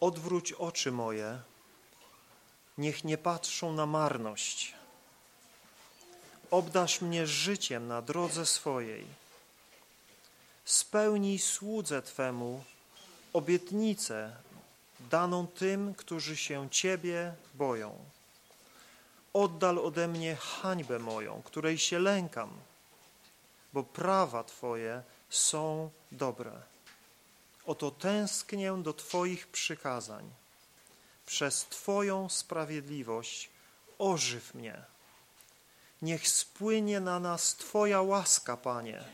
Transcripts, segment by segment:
Odwróć oczy moje, niech nie patrzą na marność. Obdasz mnie życiem na drodze swojej. Spełnij słudze Twemu obietnicę daną tym, którzy się Ciebie boją. Oddal ode mnie hańbę moją, której się lękam, bo prawa Twoje są dobre. Oto tęsknię do Twoich przykazań. Przez Twoją sprawiedliwość ożyw mnie. Niech spłynie na nas Twoja łaska, Panie,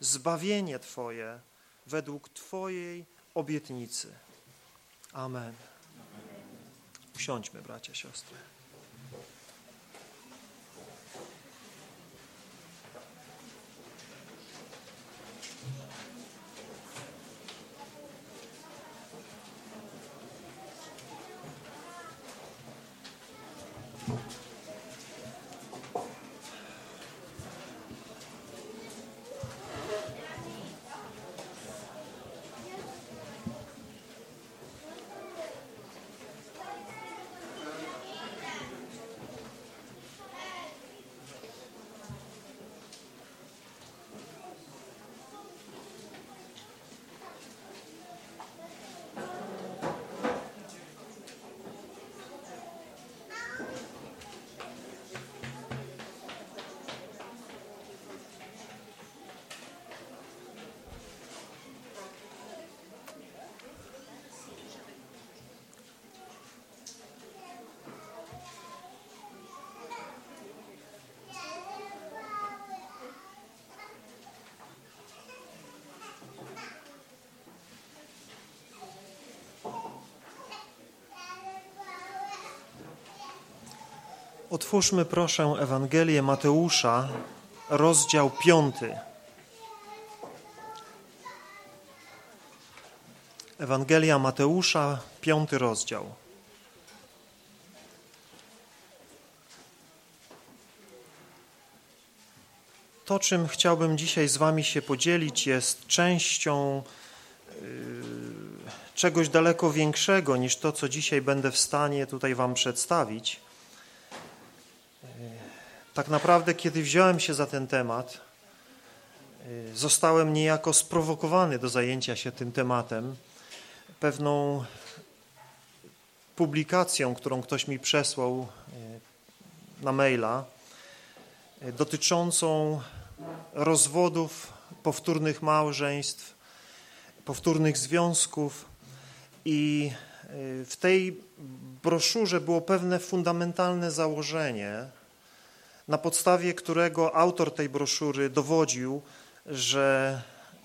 zbawienie Twoje według Twojej obietnicy. Amen. Usiądźmy, bracia, siostry. Otwórzmy proszę Ewangelię Mateusza, rozdział piąty. Ewangelia Mateusza, piąty rozdział. To, czym chciałbym dzisiaj z Wami się podzielić, jest częścią yy, czegoś daleko większego niż to, co dzisiaj będę w stanie tutaj Wam przedstawić. Tak naprawdę, kiedy wziąłem się za ten temat, y, zostałem niejako sprowokowany do zajęcia się tym tematem pewną publikacją, którą ktoś mi przesłał y, na maila, y, dotyczącą rozwodów, powtórnych małżeństw, powtórnych związków i w tej broszurze było pewne fundamentalne założenie, na podstawie którego autor tej broszury dowodził, że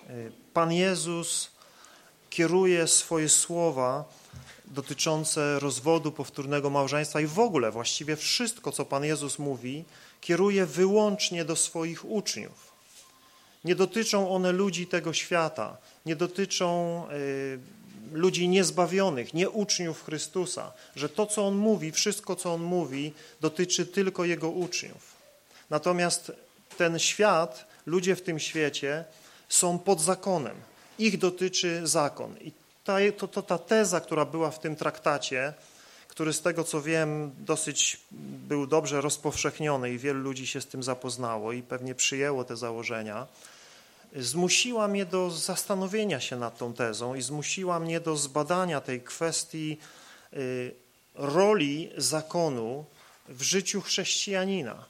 y, Pan Jezus kieruje swoje słowa dotyczące rozwodu, powtórnego małżeństwa i w ogóle właściwie wszystko, co Pan Jezus mówi, kieruje wyłącznie do swoich uczniów. Nie dotyczą one ludzi tego świata, nie dotyczą y, ludzi niezbawionych, nie uczniów Chrystusa, że to, co On mówi, wszystko, co On mówi, dotyczy tylko Jego uczniów. Natomiast ten świat, ludzie w tym świecie są pod zakonem. Ich dotyczy zakon. I ta, to, to ta teza, która była w tym traktacie, który z tego co wiem dosyć był dobrze rozpowszechniony i wielu ludzi się z tym zapoznało i pewnie przyjęło te założenia, zmusiła mnie do zastanowienia się nad tą tezą i zmusiła mnie do zbadania tej kwestii y, roli zakonu w życiu chrześcijanina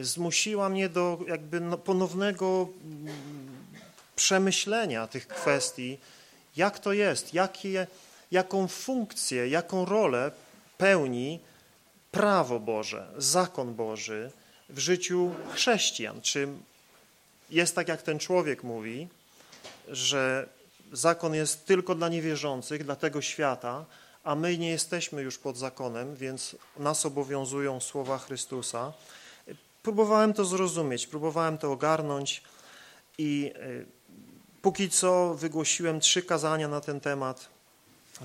zmusiła mnie do jakby no, ponownego mm, przemyślenia tych kwestii, jak to jest, jakie, jaką funkcję, jaką rolę pełni prawo Boże, zakon Boży w życiu chrześcijan. Czy jest tak, jak ten człowiek mówi, że zakon jest tylko dla niewierzących, dla tego świata, a my nie jesteśmy już pod zakonem, więc nas obowiązują słowa Chrystusa. Próbowałem to zrozumieć, próbowałem to ogarnąć i y, póki co wygłosiłem trzy kazania na ten temat.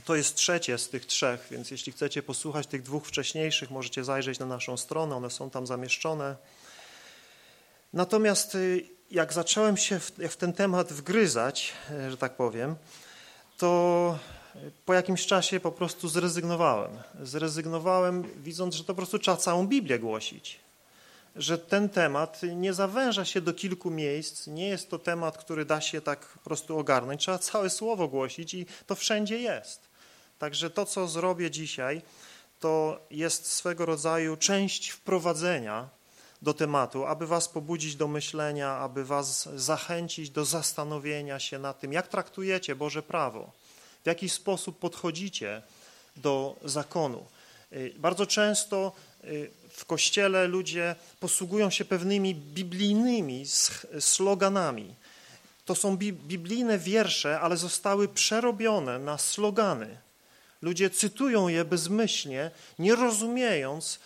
To jest trzecie z tych trzech, więc jeśli chcecie posłuchać tych dwóch wcześniejszych, możecie zajrzeć na naszą stronę, one są tam zamieszczone. Natomiast y, jak zacząłem się w, w ten temat wgryzać, y, że tak powiem, to po jakimś czasie po prostu zrezygnowałem. Zrezygnowałem, widząc, że to po prostu trzeba całą Biblię głosić. Że ten temat nie zawęża się do kilku miejsc, nie jest to temat, który da się tak po prostu ogarnąć. Trzeba całe słowo głosić i to wszędzie jest. Także to, co zrobię dzisiaj, to jest swego rodzaju część wprowadzenia do tematu, aby was pobudzić do myślenia, aby was zachęcić do zastanowienia się nad tym, jak traktujecie Boże prawo, w jaki sposób podchodzicie do zakonu. Y, bardzo często y, w kościele ludzie posługują się pewnymi biblijnymi sloganami. To są biblijne wiersze, ale zostały przerobione na slogany. Ludzie cytują je bezmyślnie, nie rozumiejąc,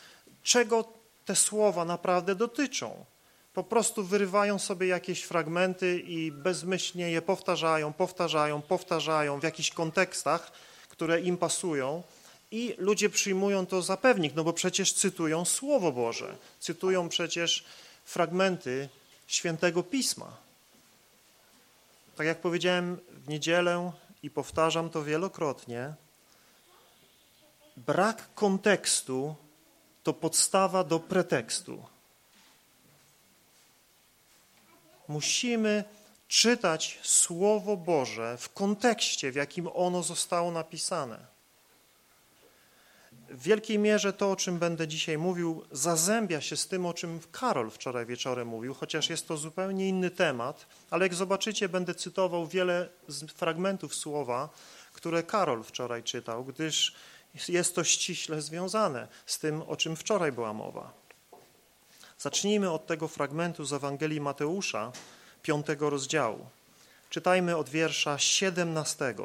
czego te słowa naprawdę dotyczą. Po prostu wyrywają sobie jakieś fragmenty i bezmyślnie je powtarzają, powtarzają, powtarzają w jakichś kontekstach, które im pasują i ludzie przyjmują to za pewnik, no bo przecież cytują Słowo Boże, cytują przecież fragmenty Świętego Pisma. Tak jak powiedziałem w niedzielę i powtarzam to wielokrotnie, brak kontekstu to podstawa do pretekstu. Musimy czytać Słowo Boże w kontekście, w jakim ono zostało napisane. W wielkiej mierze to, o czym będę dzisiaj mówił, zazębia się z tym, o czym Karol wczoraj wieczorem mówił, chociaż jest to zupełnie inny temat, ale jak zobaczycie, będę cytował wiele fragmentów słowa, które Karol wczoraj czytał, gdyż jest to ściśle związane z tym, o czym wczoraj była mowa. Zacznijmy od tego fragmentu z Ewangelii Mateusza, piątego rozdziału. Czytajmy od wiersza 17.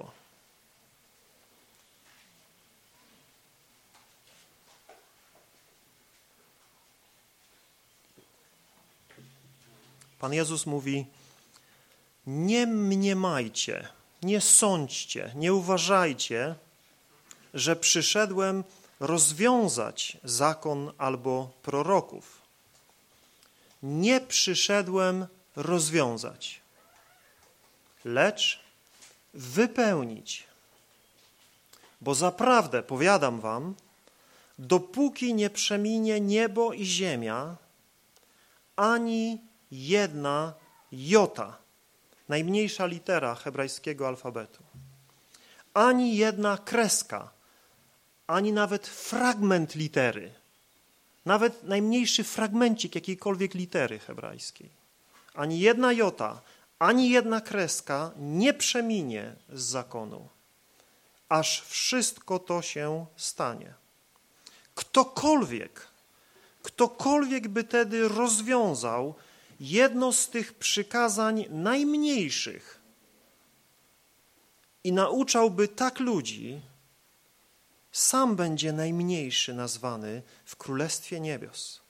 Pan Jezus mówi: Nie mniemajcie, nie sądźcie, nie uważajcie, że przyszedłem rozwiązać zakon albo proroków. Nie przyszedłem rozwiązać, lecz wypełnić. Bo zaprawdę, powiadam wam, dopóki nie przeminie niebo i ziemia, ani jedna jota, najmniejsza litera hebrajskiego alfabetu, ani jedna kreska ani nawet fragment litery, nawet najmniejszy fragmencik jakiejkolwiek litery hebrajskiej, ani jedna jota, ani jedna kreska nie przeminie z zakonu, aż wszystko to się stanie. Ktokolwiek, ktokolwiek by tedy rozwiązał jedno z tych przykazań najmniejszych i nauczałby tak ludzi, sam będzie najmniejszy nazwany w Królestwie Niebios.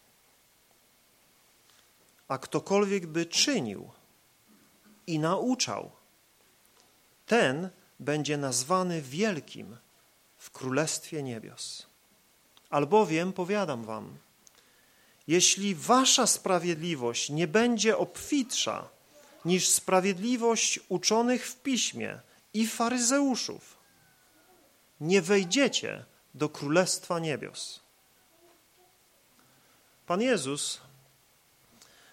A ktokolwiek by czynił i nauczał, ten będzie nazwany wielkim w Królestwie Niebios. Albowiem, powiadam wam, jeśli wasza sprawiedliwość nie będzie obfitsza niż sprawiedliwość uczonych w piśmie i faryzeuszów, nie wejdziecie do Królestwa Niebios. Pan Jezus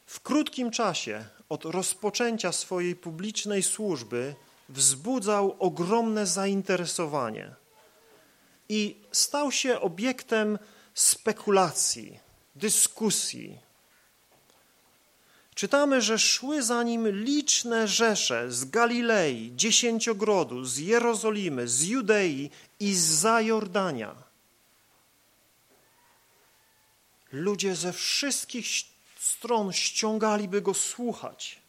w krótkim czasie od rozpoczęcia swojej publicznej służby wzbudzał ogromne zainteresowanie i stał się obiektem spekulacji, dyskusji, Czytamy, że szły za nim liczne rzesze z Galilei, Dziesięciogrodu, z Jerozolimy, z Judei i z Zajordania. Ludzie ze wszystkich stron ściągaliby go słuchać,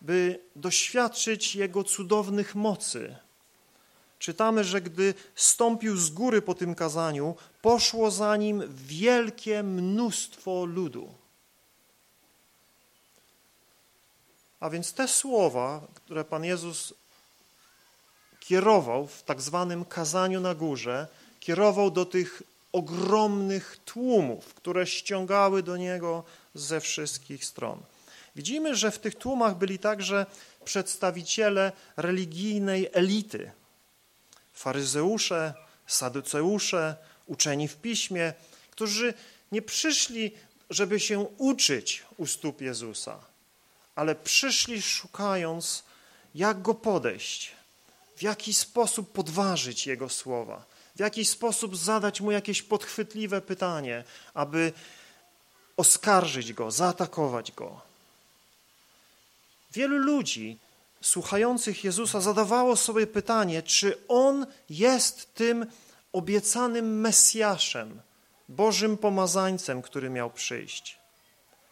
by doświadczyć jego cudownych mocy. Czytamy, że gdy stąpił z góry po tym kazaniu, poszło za nim wielkie mnóstwo ludu. A więc te słowa, które Pan Jezus kierował w tak zwanym kazaniu na górze, kierował do tych ogromnych tłumów, które ściągały do Niego ze wszystkich stron. Widzimy, że w tych tłumach byli także przedstawiciele religijnej elity. Faryzeusze, saduceusze, uczeni w piśmie, którzy nie przyszli, żeby się uczyć u stóp Jezusa, ale przyszli szukając, jak Go podejść, w jaki sposób podważyć Jego słowa, w jaki sposób zadać Mu jakieś podchwytliwe pytanie, aby oskarżyć Go, zaatakować Go. Wielu ludzi słuchających Jezusa zadawało sobie pytanie, czy On jest tym obiecanym Mesjaszem, Bożym pomazańcem, który miał przyjść.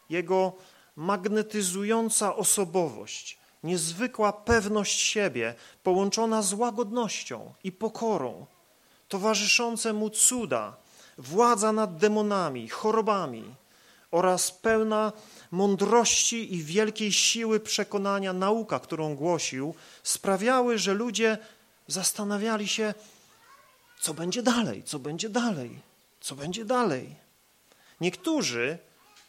Jego magnetyzująca osobowość, niezwykła pewność siebie, połączona z łagodnością i pokorą, towarzyszące mu cuda, władza nad demonami, chorobami oraz pełna mądrości i wielkiej siły przekonania nauka, którą głosił, sprawiały, że ludzie zastanawiali się, co będzie dalej, co będzie dalej, co będzie dalej. Niektórzy,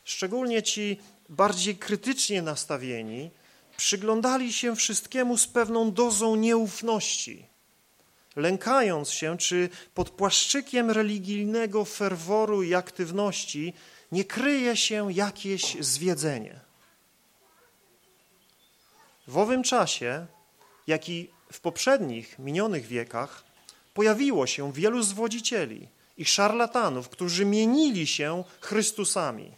szczególnie ci bardziej krytycznie nastawieni, przyglądali się wszystkiemu z pewną dozą nieufności, lękając się, czy pod płaszczykiem religijnego ferworu i aktywności nie kryje się jakieś zwiedzenie. W owym czasie, jak i w poprzednich, minionych wiekach, pojawiło się wielu zwodzicieli i szarlatanów, którzy mienili się Chrystusami,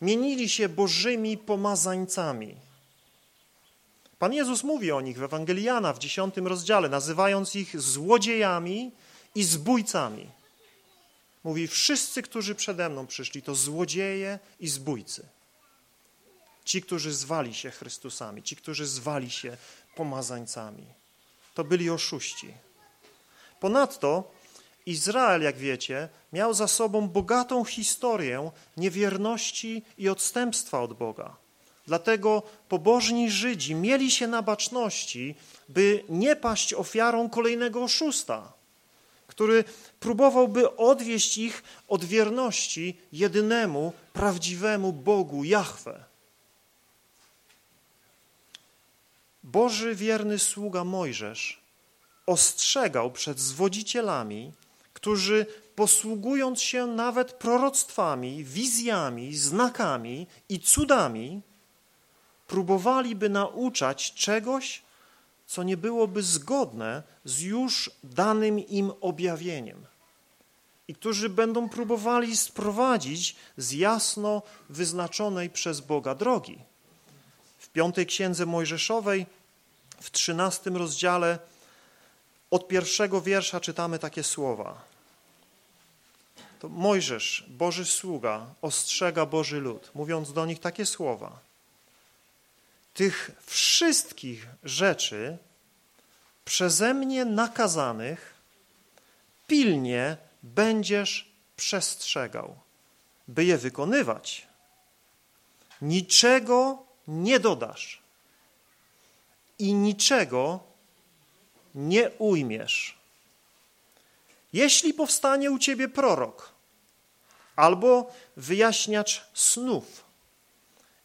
mienili się Bożymi pomazańcami. Pan Jezus mówi o nich w Ewangeliana w dziesiątym rozdziale, nazywając ich złodziejami i zbójcami. Mówi, wszyscy, którzy przede mną przyszli, to złodzieje i zbójcy. Ci, którzy zwali się Chrystusami, ci, którzy zwali się pomazańcami. To byli oszuści. Ponadto Izrael, jak wiecie, miał za sobą bogatą historię niewierności i odstępstwa od Boga. Dlatego pobożni Żydzi mieli się na baczności, by nie paść ofiarą kolejnego oszusta, który próbowałby odwieść ich od wierności jedynemu, prawdziwemu Bogu, Jahwe. Boży wierny sługa Mojżesz ostrzegał przed zwodzicielami, którzy posługując się nawet proroctwami, wizjami, znakami i cudami, próbowaliby nauczać czegoś, co nie byłoby zgodne z już danym im objawieniem i którzy będą próbowali sprowadzić z jasno wyznaczonej przez Boga drogi. W piątej księdze Mojżeszowej, w trzynastym rozdziale, od pierwszego wiersza czytamy takie słowa. To Mojżesz, Boży sługa, ostrzega Boży lud, mówiąc do nich takie słowa. Tych wszystkich rzeczy przeze mnie nakazanych pilnie będziesz przestrzegał, by je wykonywać. Niczego nie dodasz i niczego nie ujmiesz. Jeśli powstanie u ciebie prorok albo wyjaśniacz snów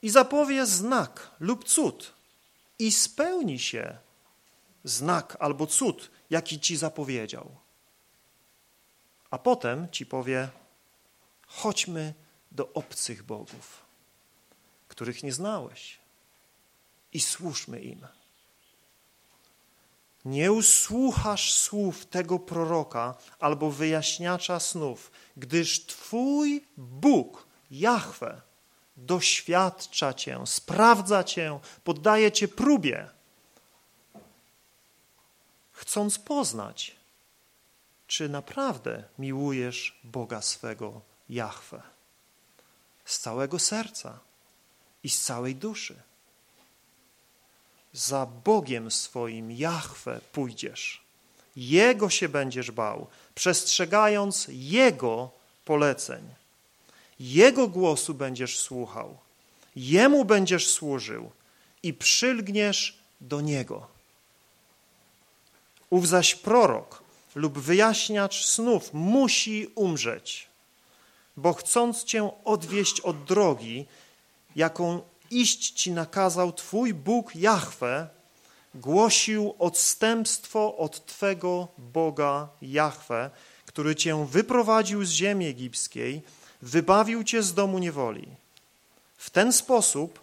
i zapowie znak lub cud i spełni się znak albo cud, jaki ci zapowiedział, a potem ci powie, chodźmy do obcych bogów, których nie znałeś i służmy im. Nie usłuchasz słów tego proroka albo wyjaśniacza snów, gdyż Twój Bóg, Jahwe, doświadcza Cię, sprawdza Cię, poddaje Cię próbie, chcąc poznać, czy naprawdę miłujesz Boga swego Jahwe z całego serca i z całej duszy za Bogiem swoim, Jahwe, pójdziesz. Jego się będziesz bał, przestrzegając Jego poleceń. Jego głosu będziesz słuchał, Jemu będziesz służył i przylgniesz do Niego. Ów zaś prorok lub wyjaśniacz snów musi umrzeć, bo chcąc Cię odwieść od drogi, jaką iść ci nakazał Twój Bóg Jahwe, głosił odstępstwo od Twego Boga Jahwe, który Cię wyprowadził z ziemi egipskiej, wybawił Cię z domu niewoli. W ten sposób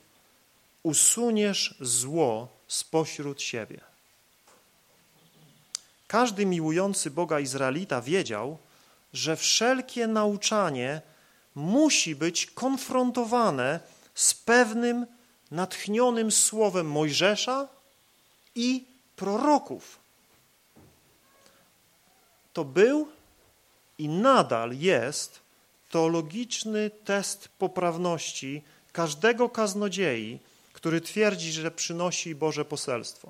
usuniesz zło spośród siebie. Każdy miłujący Boga Izraelita wiedział, że wszelkie nauczanie musi być konfrontowane z pewnym natchnionym słowem Mojżesza i proroków. To był i nadal jest teologiczny test poprawności każdego kaznodziei, który twierdzi, że przynosi Boże poselstwo.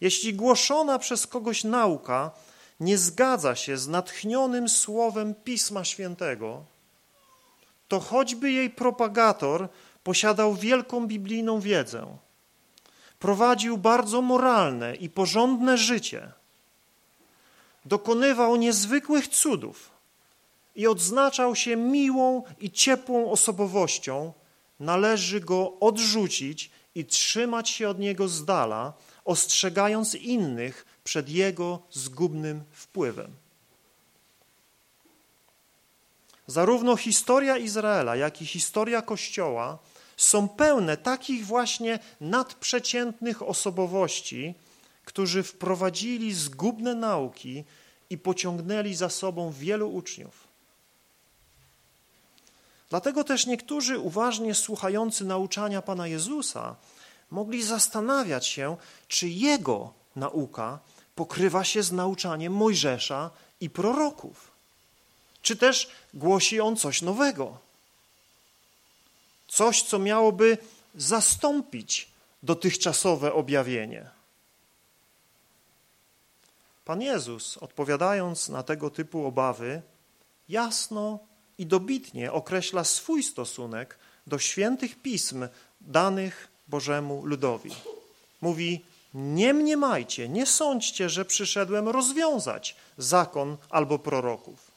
Jeśli głoszona przez kogoś nauka nie zgadza się z natchnionym słowem Pisma Świętego, to choćby jej propagator posiadał wielką biblijną wiedzę, prowadził bardzo moralne i porządne życie, dokonywał niezwykłych cudów i odznaczał się miłą i ciepłą osobowością, należy go odrzucić i trzymać się od niego z dala, ostrzegając innych przed jego zgubnym wpływem. Zarówno historia Izraela, jak i historia Kościoła są pełne takich właśnie nadprzeciętnych osobowości, którzy wprowadzili zgubne nauki i pociągnęli za sobą wielu uczniów. Dlatego też niektórzy uważnie słuchający nauczania Pana Jezusa mogli zastanawiać się, czy Jego nauka pokrywa się z nauczaniem Mojżesza i proroków. Czy też głosi on coś nowego? Coś, co miałoby zastąpić dotychczasowe objawienie. Pan Jezus, odpowiadając na tego typu obawy, jasno i dobitnie określa swój stosunek do świętych pism danych Bożemu ludowi. Mówi, nie mniemajcie, nie sądźcie, że przyszedłem rozwiązać zakon albo proroków.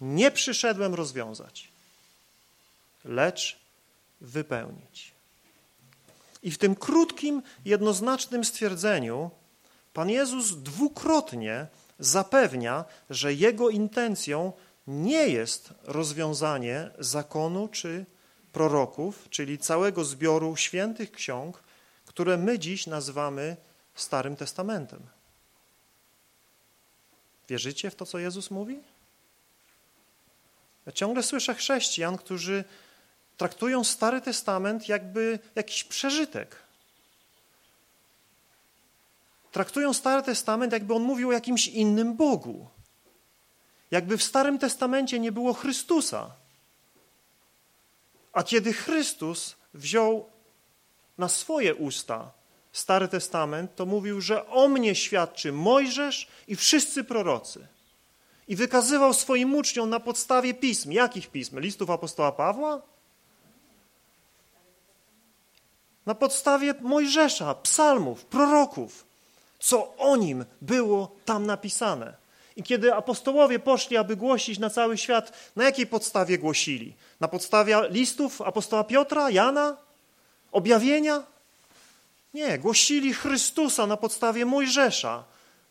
Nie przyszedłem rozwiązać, lecz wypełnić. I w tym krótkim, jednoznacznym stwierdzeniu Pan Jezus dwukrotnie zapewnia, że Jego intencją nie jest rozwiązanie zakonu czy proroków, czyli całego zbioru świętych ksiąg, które my dziś nazywamy Starym Testamentem. Wierzycie w to, co Jezus mówi? Ja ciągle słyszę chrześcijan, którzy traktują Stary Testament jakby jakiś przeżytek. Traktują Stary Testament, jakby on mówił o jakimś innym Bogu. Jakby w Starym Testamencie nie było Chrystusa. A kiedy Chrystus wziął na swoje usta Stary Testament, to mówił, że o mnie świadczy Mojżesz i wszyscy prorocy. I wykazywał swoim uczniom na podstawie pism. Jakich pism? Listów apostoła Pawła? Na podstawie Mojżesza, psalmów, proroków, co o nim było tam napisane. I kiedy apostołowie poszli, aby głosić na cały świat, na jakiej podstawie głosili? Na podstawie listów apostoła Piotra, Jana, objawienia? Nie, głosili Chrystusa na podstawie Mojżesza,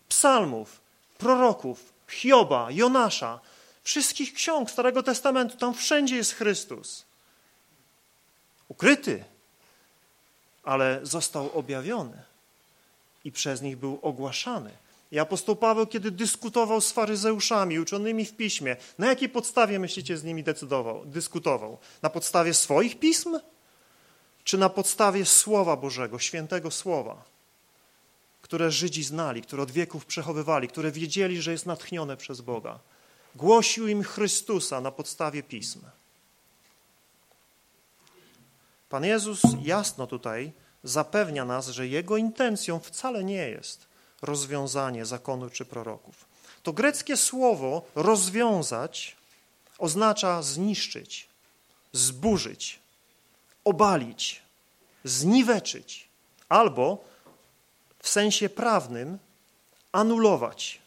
psalmów, proroków, Hioba, Jonasza, wszystkich ksiąg Starego Testamentu. Tam wszędzie jest Chrystus. Ukryty, ale został objawiony i przez nich był ogłaszany. I apostoł Paweł, kiedy dyskutował z faryzeuszami, uczonymi w piśmie, na jakiej podstawie, myślicie, z nimi decydował, dyskutował? Na podstawie swoich pism? Czy na podstawie Słowa Bożego, świętego Słowa, które Żydzi znali, które od wieków przechowywali, które wiedzieli, że jest natchnione przez Boga? Głosił im Chrystusa na podstawie pism. Pan Jezus jasno tutaj zapewnia nas, że Jego intencją wcale nie jest rozwiązanie zakonu czy proroków. To greckie słowo rozwiązać oznacza zniszczyć, zburzyć, obalić, zniweczyć albo w sensie prawnym anulować,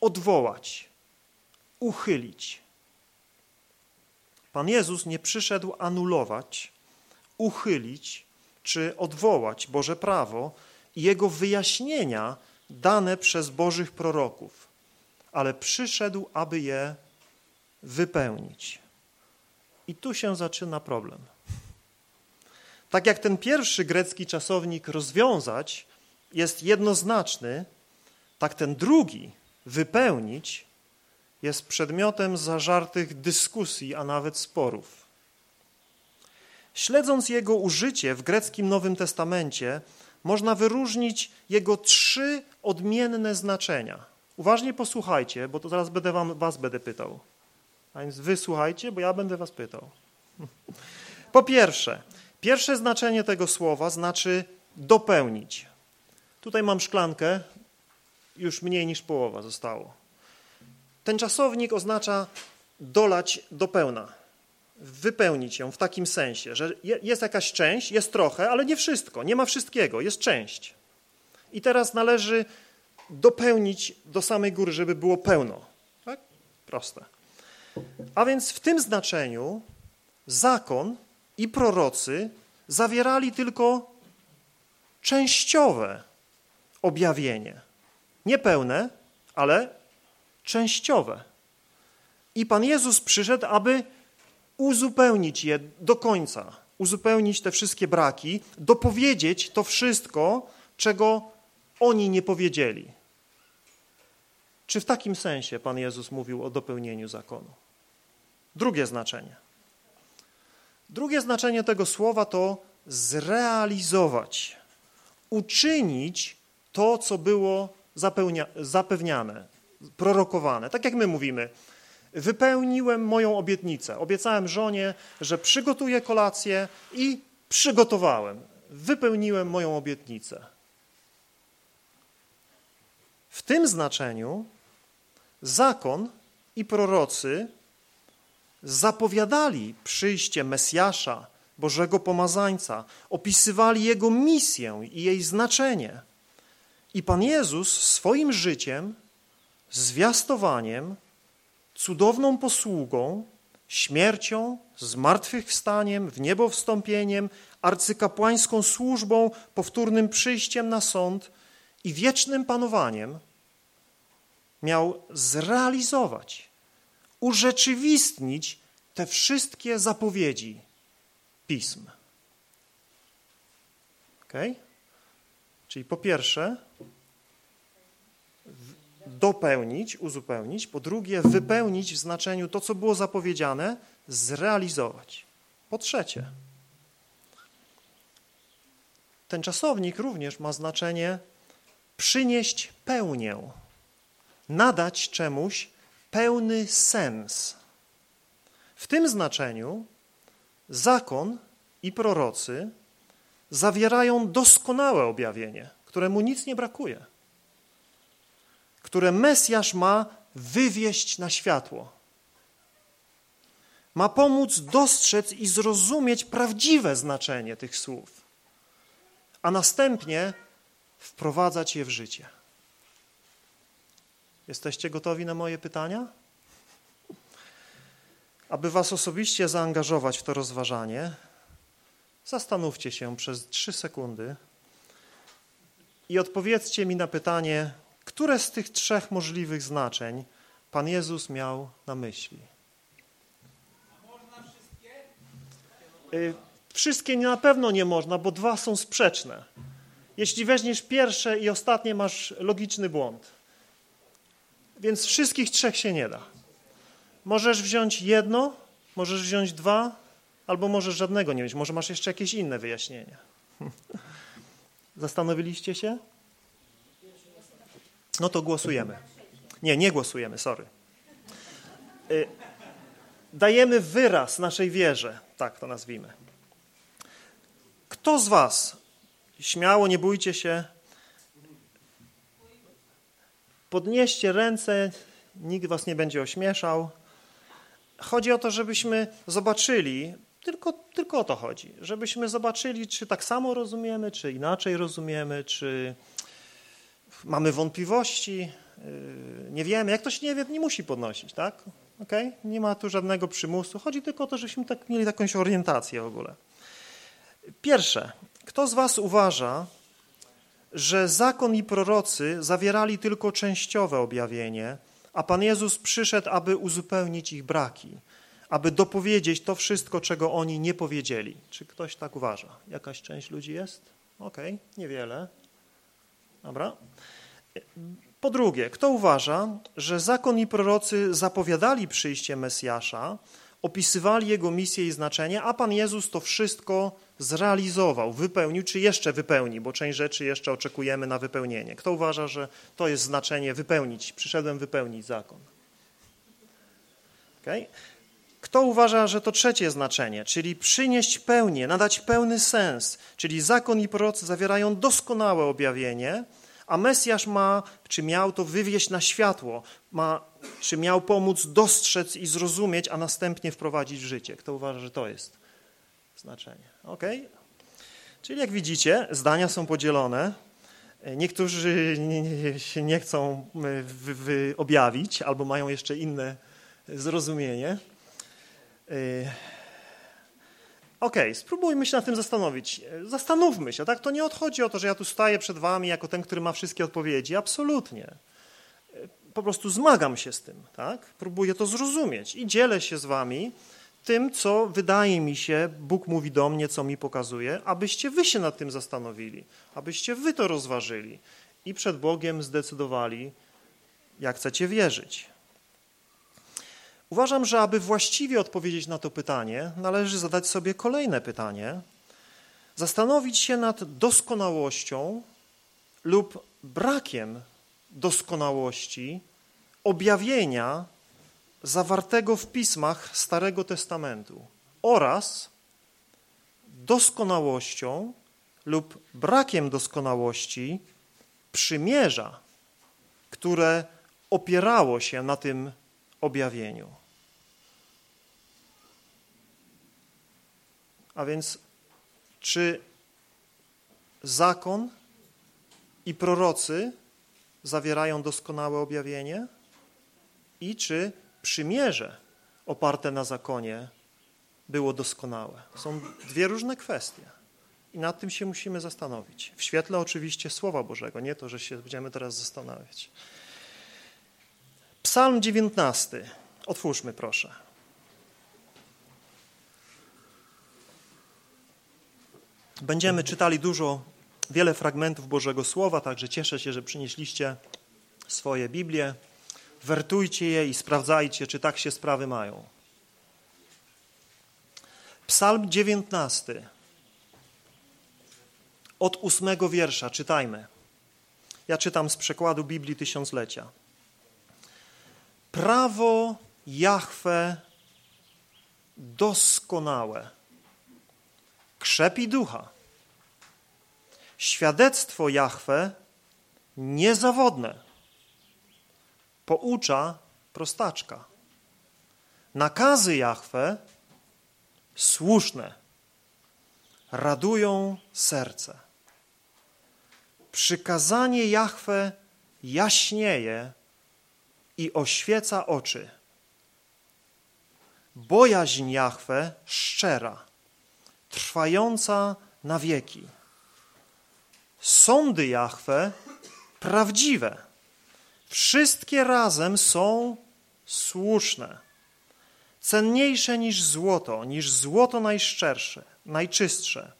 odwołać, uchylić. Pan Jezus nie przyszedł anulować, uchylić czy odwołać Boże prawo i jego wyjaśnienia dane przez Bożych proroków, ale przyszedł, aby je wypełnić. I tu się zaczyna problem. Tak jak ten pierwszy grecki czasownik rozwiązać jest jednoznaczny, tak ten drugi wypełnić jest przedmiotem zażartych dyskusji, a nawet sporów. Śledząc jego użycie w greckim Nowym Testamencie, można wyróżnić jego trzy odmienne znaczenia. Uważnie posłuchajcie, bo to zaraz będę wam, was będę pytał. A więc wy słuchajcie, bo ja będę was pytał. Po pierwsze, pierwsze znaczenie tego słowa znaczy dopełnić. Tutaj mam szklankę, już mniej niż połowa zostało. Ten czasownik oznacza dolać do pełna, wypełnić ją w takim sensie, że jest jakaś część, jest trochę, ale nie wszystko, nie ma wszystkiego, jest część. I teraz należy dopełnić do samej góry, żeby było pełno. Tak? Proste. A więc w tym znaczeniu zakon i prorocy zawierali tylko częściowe objawienie. Nie pełne, ale częściowe. I Pan Jezus przyszedł, aby uzupełnić je do końca, uzupełnić te wszystkie braki, dopowiedzieć to wszystko, czego oni nie powiedzieli. Czy w takim sensie Pan Jezus mówił o dopełnieniu zakonu? Drugie znaczenie. Drugie znaczenie tego słowa to zrealizować, uczynić to, co było zapewniane, prorokowane. Tak jak my mówimy, wypełniłem moją obietnicę. Obiecałem żonie, że przygotuję kolację i przygotowałem. Wypełniłem moją obietnicę. W tym znaczeniu zakon i prorocy zapowiadali przyjście Mesjasza, Bożego Pomazańca, opisywali Jego misję i jej znaczenie. I Pan Jezus swoim życiem, zwiastowaniem, cudowną posługą, śmiercią, zmartwychwstaniem, w niebo wstąpieniem, arcykapłańską służbą, powtórnym przyjściem na sąd i wiecznym panowaniem miał zrealizować, urzeczywistnić te wszystkie zapowiedzi pism. Ok? Czyli po pierwsze, dopełnić, uzupełnić, po drugie wypełnić w znaczeniu to, co było zapowiedziane, zrealizować. Po trzecie, ten czasownik również ma znaczenie przynieść pełnię, nadać czemuś pełny sens. W tym znaczeniu zakon i prorocy zawierają doskonałe objawienie, któremu nic nie brakuje które Mesjasz ma wywieść na światło. Ma pomóc dostrzec i zrozumieć prawdziwe znaczenie tych słów, a następnie wprowadzać je w życie. Jesteście gotowi na moje pytania? Aby Was osobiście zaangażować w to rozważanie, zastanówcie się przez trzy sekundy i odpowiedzcie mi na pytanie, które z tych trzech możliwych znaczeń Pan Jezus miał na myśli? Y, wszystkie na pewno nie można, bo dwa są sprzeczne. Jeśli weźmiesz pierwsze i ostatnie, masz logiczny błąd. Więc wszystkich trzech się nie da. Możesz wziąć jedno, możesz wziąć dwa, albo możesz żadnego nie wziąć. Może masz jeszcze jakieś inne wyjaśnienie. Zastanowiliście się? No to głosujemy. Nie, nie głosujemy, sorry. Y, dajemy wyraz naszej wierze, tak to nazwijmy. Kto z was, śmiało, nie bójcie się, podnieście ręce, nikt was nie będzie ośmieszał. Chodzi o to, żebyśmy zobaczyli, tylko, tylko o to chodzi, żebyśmy zobaczyli, czy tak samo rozumiemy, czy inaczej rozumiemy, czy mamy wątpliwości, y, nie wiemy. Jak ktoś nie wie, nie musi podnosić, tak? Okay? Nie ma tu żadnego przymusu. Chodzi tylko o to, żebyśmy tak mieli jakąś orientację w ogóle. Pierwsze, Kto z was uważa, że zakon i prorocy zawierali tylko częściowe objawienie, a Pan Jezus przyszedł, aby uzupełnić ich braki, aby dopowiedzieć to wszystko, czego oni nie powiedzieli. Czy ktoś tak uważa? Jakaś część ludzi jest? Okej, okay, niewiele. Dobra. Po drugie, kto uważa, że zakon i prorocy zapowiadali przyjście Mesjasza, opisywali jego misję i znaczenie, a Pan Jezus to wszystko zrealizował, wypełnił, czy jeszcze wypełni, bo część rzeczy jeszcze oczekujemy na wypełnienie. Kto uważa, że to jest znaczenie wypełnić? Przyszedłem wypełnić zakon. Okay? Kto uważa, że to trzecie znaczenie, czyli przynieść pełnię, nadać pełny sens, czyli zakon i prorocy zawierają doskonałe objawienie, a Mesjasz ma, czy miał to wywieźć na światło, ma, czy miał pomóc dostrzec i zrozumieć, a następnie wprowadzić w życie. Kto uważa, że to jest znaczenie? Ok? Czyli jak widzicie, zdania są podzielone. Niektórzy się nie chcą objawić albo mają jeszcze inne zrozumienie. Y, okay, spróbujmy się nad tym zastanowić. Zastanówmy się, tak? To nie odchodzi o to, że ja tu staję przed wami jako ten, który ma wszystkie odpowiedzi. Absolutnie. Po prostu zmagam się z tym, tak? Próbuję to zrozumieć i dzielę się z wami tym, co wydaje mi się, Bóg mówi do mnie, co mi pokazuje, abyście wy się nad tym zastanowili, abyście wy to rozważyli i przed Bogiem zdecydowali, jak chcecie wierzyć. Uważam, że aby właściwie odpowiedzieć na to pytanie, należy zadać sobie kolejne pytanie, zastanowić się nad doskonałością lub brakiem doskonałości objawienia zawartego w pismach Starego Testamentu oraz doskonałością lub brakiem doskonałości przymierza, które opierało się na tym objawieniu. A więc, czy zakon i prorocy zawierają doskonałe objawienie? I czy przymierze oparte na zakonie było doskonałe? Są dwie różne kwestie. I nad tym się musimy zastanowić. W świetle oczywiście Słowa Bożego, nie to, że się będziemy teraz zastanawiać. Psalm 19. Otwórzmy proszę. Będziemy czytali dużo, wiele fragmentów Bożego Słowa, także cieszę się, że przynieśliście swoje Biblie. Wertujcie je i sprawdzajcie, czy tak się sprawy mają. Psalm 19. Od ósmego wiersza czytajmy. Ja czytam z przekładu Biblii Tysiąclecia. Prawo Jahwe doskonałe krzepi ducha. Świadectwo Jahwe niezawodne. Poucza prostaczka. Nakazy Jahwe słuszne. Radują serce. Przykazanie Jahwe jaśnieje i oświeca oczy. Bojaźń Jahwe szczera trwająca na wieki. Sądy Jahwe prawdziwe. Wszystkie razem są słuszne. Cenniejsze niż złoto, niż złoto najszczersze, najczystsze,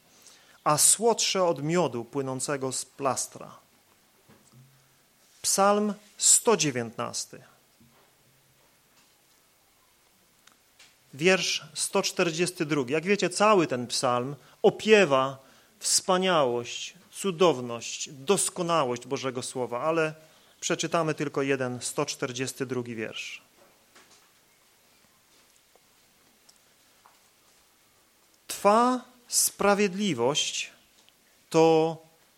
a słodsze od miodu płynącego z plastra. Psalm 119. wiersz 142. Jak wiecie, cały ten psalm opiewa wspaniałość, cudowność, doskonałość Bożego Słowa, ale przeczytamy tylko jeden, 142 wiersz. Twa sprawiedliwość to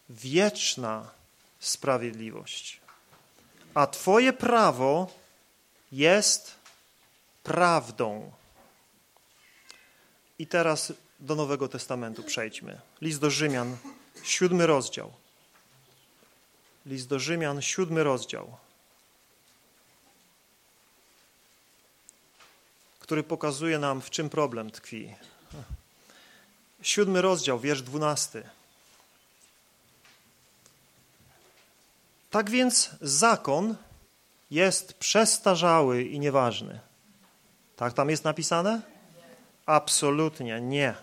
wieczna sprawiedliwość, a Twoje prawo jest prawdą. I teraz do Nowego Testamentu przejdźmy. List do Rzymian, siódmy rozdział. List do Rzymian, siódmy rozdział, który pokazuje nam, w czym problem tkwi. Siódmy rozdział, wiersz dwunasty. Tak więc zakon jest przestarzały i nieważny. Tak tam jest napisane? Absolutnie nie.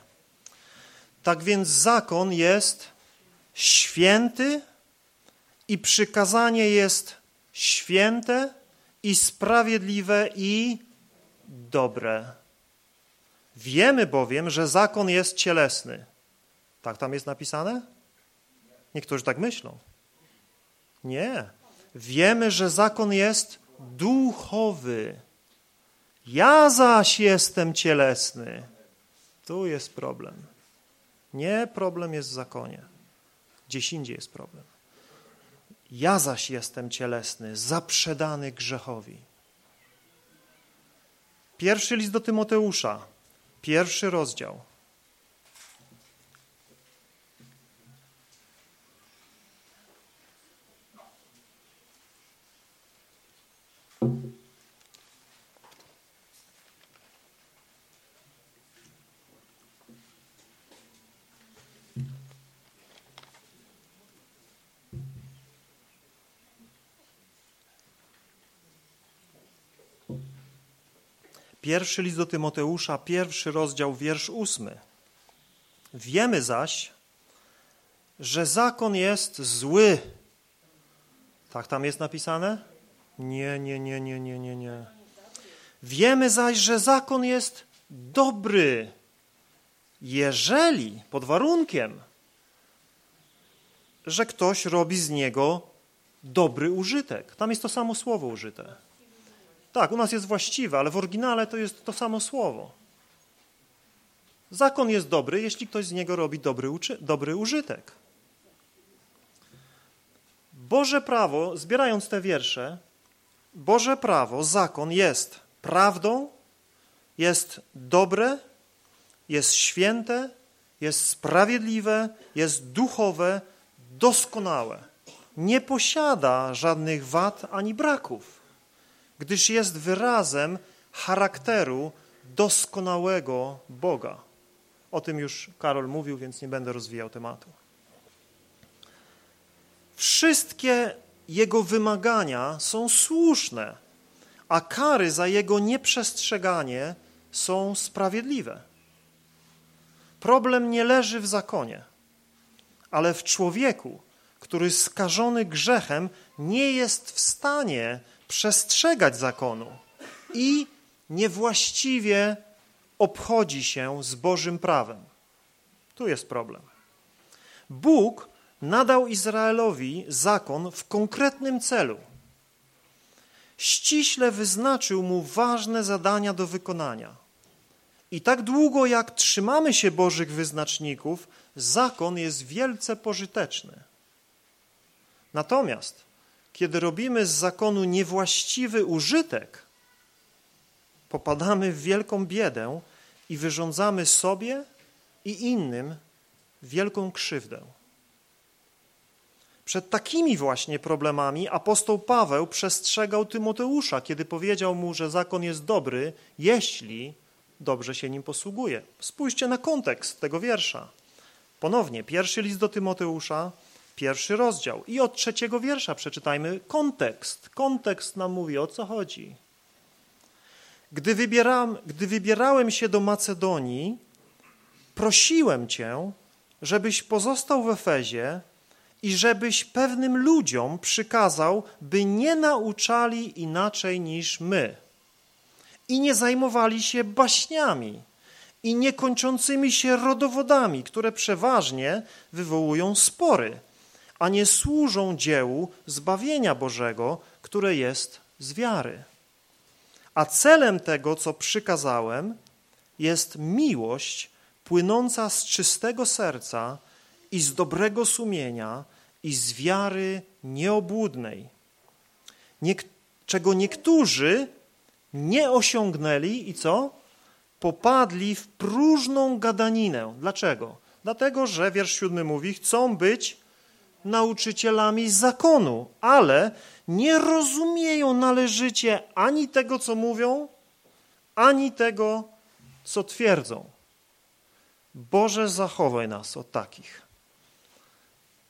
Tak więc zakon jest święty i przykazanie jest święte i sprawiedliwe i dobre. Wiemy bowiem, że zakon jest cielesny. Tak tam jest napisane? Niektórzy tak myślą. Nie. Wiemy, że zakon jest duchowy. Ja zaś jestem cielesny. Tu jest problem. Nie problem jest w zakonie. Gdzieś indziej jest problem. Ja zaś jestem cielesny, zaprzedany grzechowi. Pierwszy list do Tymoteusza, pierwszy rozdział. Pierwszy list do Tymoteusza, pierwszy rozdział, wiersz ósmy. Wiemy zaś, że zakon jest zły. Tak tam jest napisane? Nie, nie, nie, nie, nie, nie, nie. Wiemy zaś, że zakon jest dobry, jeżeli, pod warunkiem, że ktoś robi z niego dobry użytek. Tam jest to samo słowo użyte. Tak, u nas jest właściwe, ale w oryginale to jest to samo słowo. Zakon jest dobry, jeśli ktoś z niego robi dobry, dobry użytek. Boże prawo, zbierając te wiersze, Boże prawo, zakon jest prawdą, jest dobre, jest święte, jest sprawiedliwe, jest duchowe, doskonałe. Nie posiada żadnych wad ani braków gdyż jest wyrazem charakteru doskonałego Boga. O tym już Karol mówił, więc nie będę rozwijał tematu. Wszystkie jego wymagania są słuszne, a kary za jego nieprzestrzeganie są sprawiedliwe. Problem nie leży w zakonie, ale w człowieku, który skażony grzechem nie jest w stanie przestrzegać zakonu i niewłaściwie obchodzi się z Bożym prawem. Tu jest problem. Bóg nadał Izraelowi zakon w konkretnym celu. Ściśle wyznaczył mu ważne zadania do wykonania. I tak długo jak trzymamy się Bożych wyznaczników, zakon jest wielce pożyteczny. Natomiast kiedy robimy z zakonu niewłaściwy użytek, popadamy w wielką biedę i wyrządzamy sobie i innym wielką krzywdę. Przed takimi właśnie problemami apostoł Paweł przestrzegał Tymoteusza, kiedy powiedział mu, że zakon jest dobry, jeśli dobrze się nim posługuje. Spójrzcie na kontekst tego wiersza. Ponownie, pierwszy list do Tymoteusza, pierwszy rozdział. I od trzeciego wiersza przeczytajmy kontekst. Kontekst nam mówi, o co chodzi. Gdy, wybieram, gdy wybierałem się do Macedonii, prosiłem Cię, żebyś pozostał w Efezie i żebyś pewnym ludziom przykazał, by nie nauczali inaczej niż my i nie zajmowali się baśniami i niekończącymi się rodowodami, które przeważnie wywołują spory – a nie służą dziełu zbawienia Bożego, które jest z wiary. A celem tego, co przykazałem, jest miłość płynąca z czystego serca i z dobrego sumienia i z wiary nieobłudnej, Niek czego niektórzy nie osiągnęli i co? Popadli w próżną gadaninę. Dlaczego? Dlatego, że wiersz siódmy mówi, chcą być nauczycielami zakonu, ale nie rozumieją należycie ani tego, co mówią, ani tego, co twierdzą. Boże, zachowaj nas od takich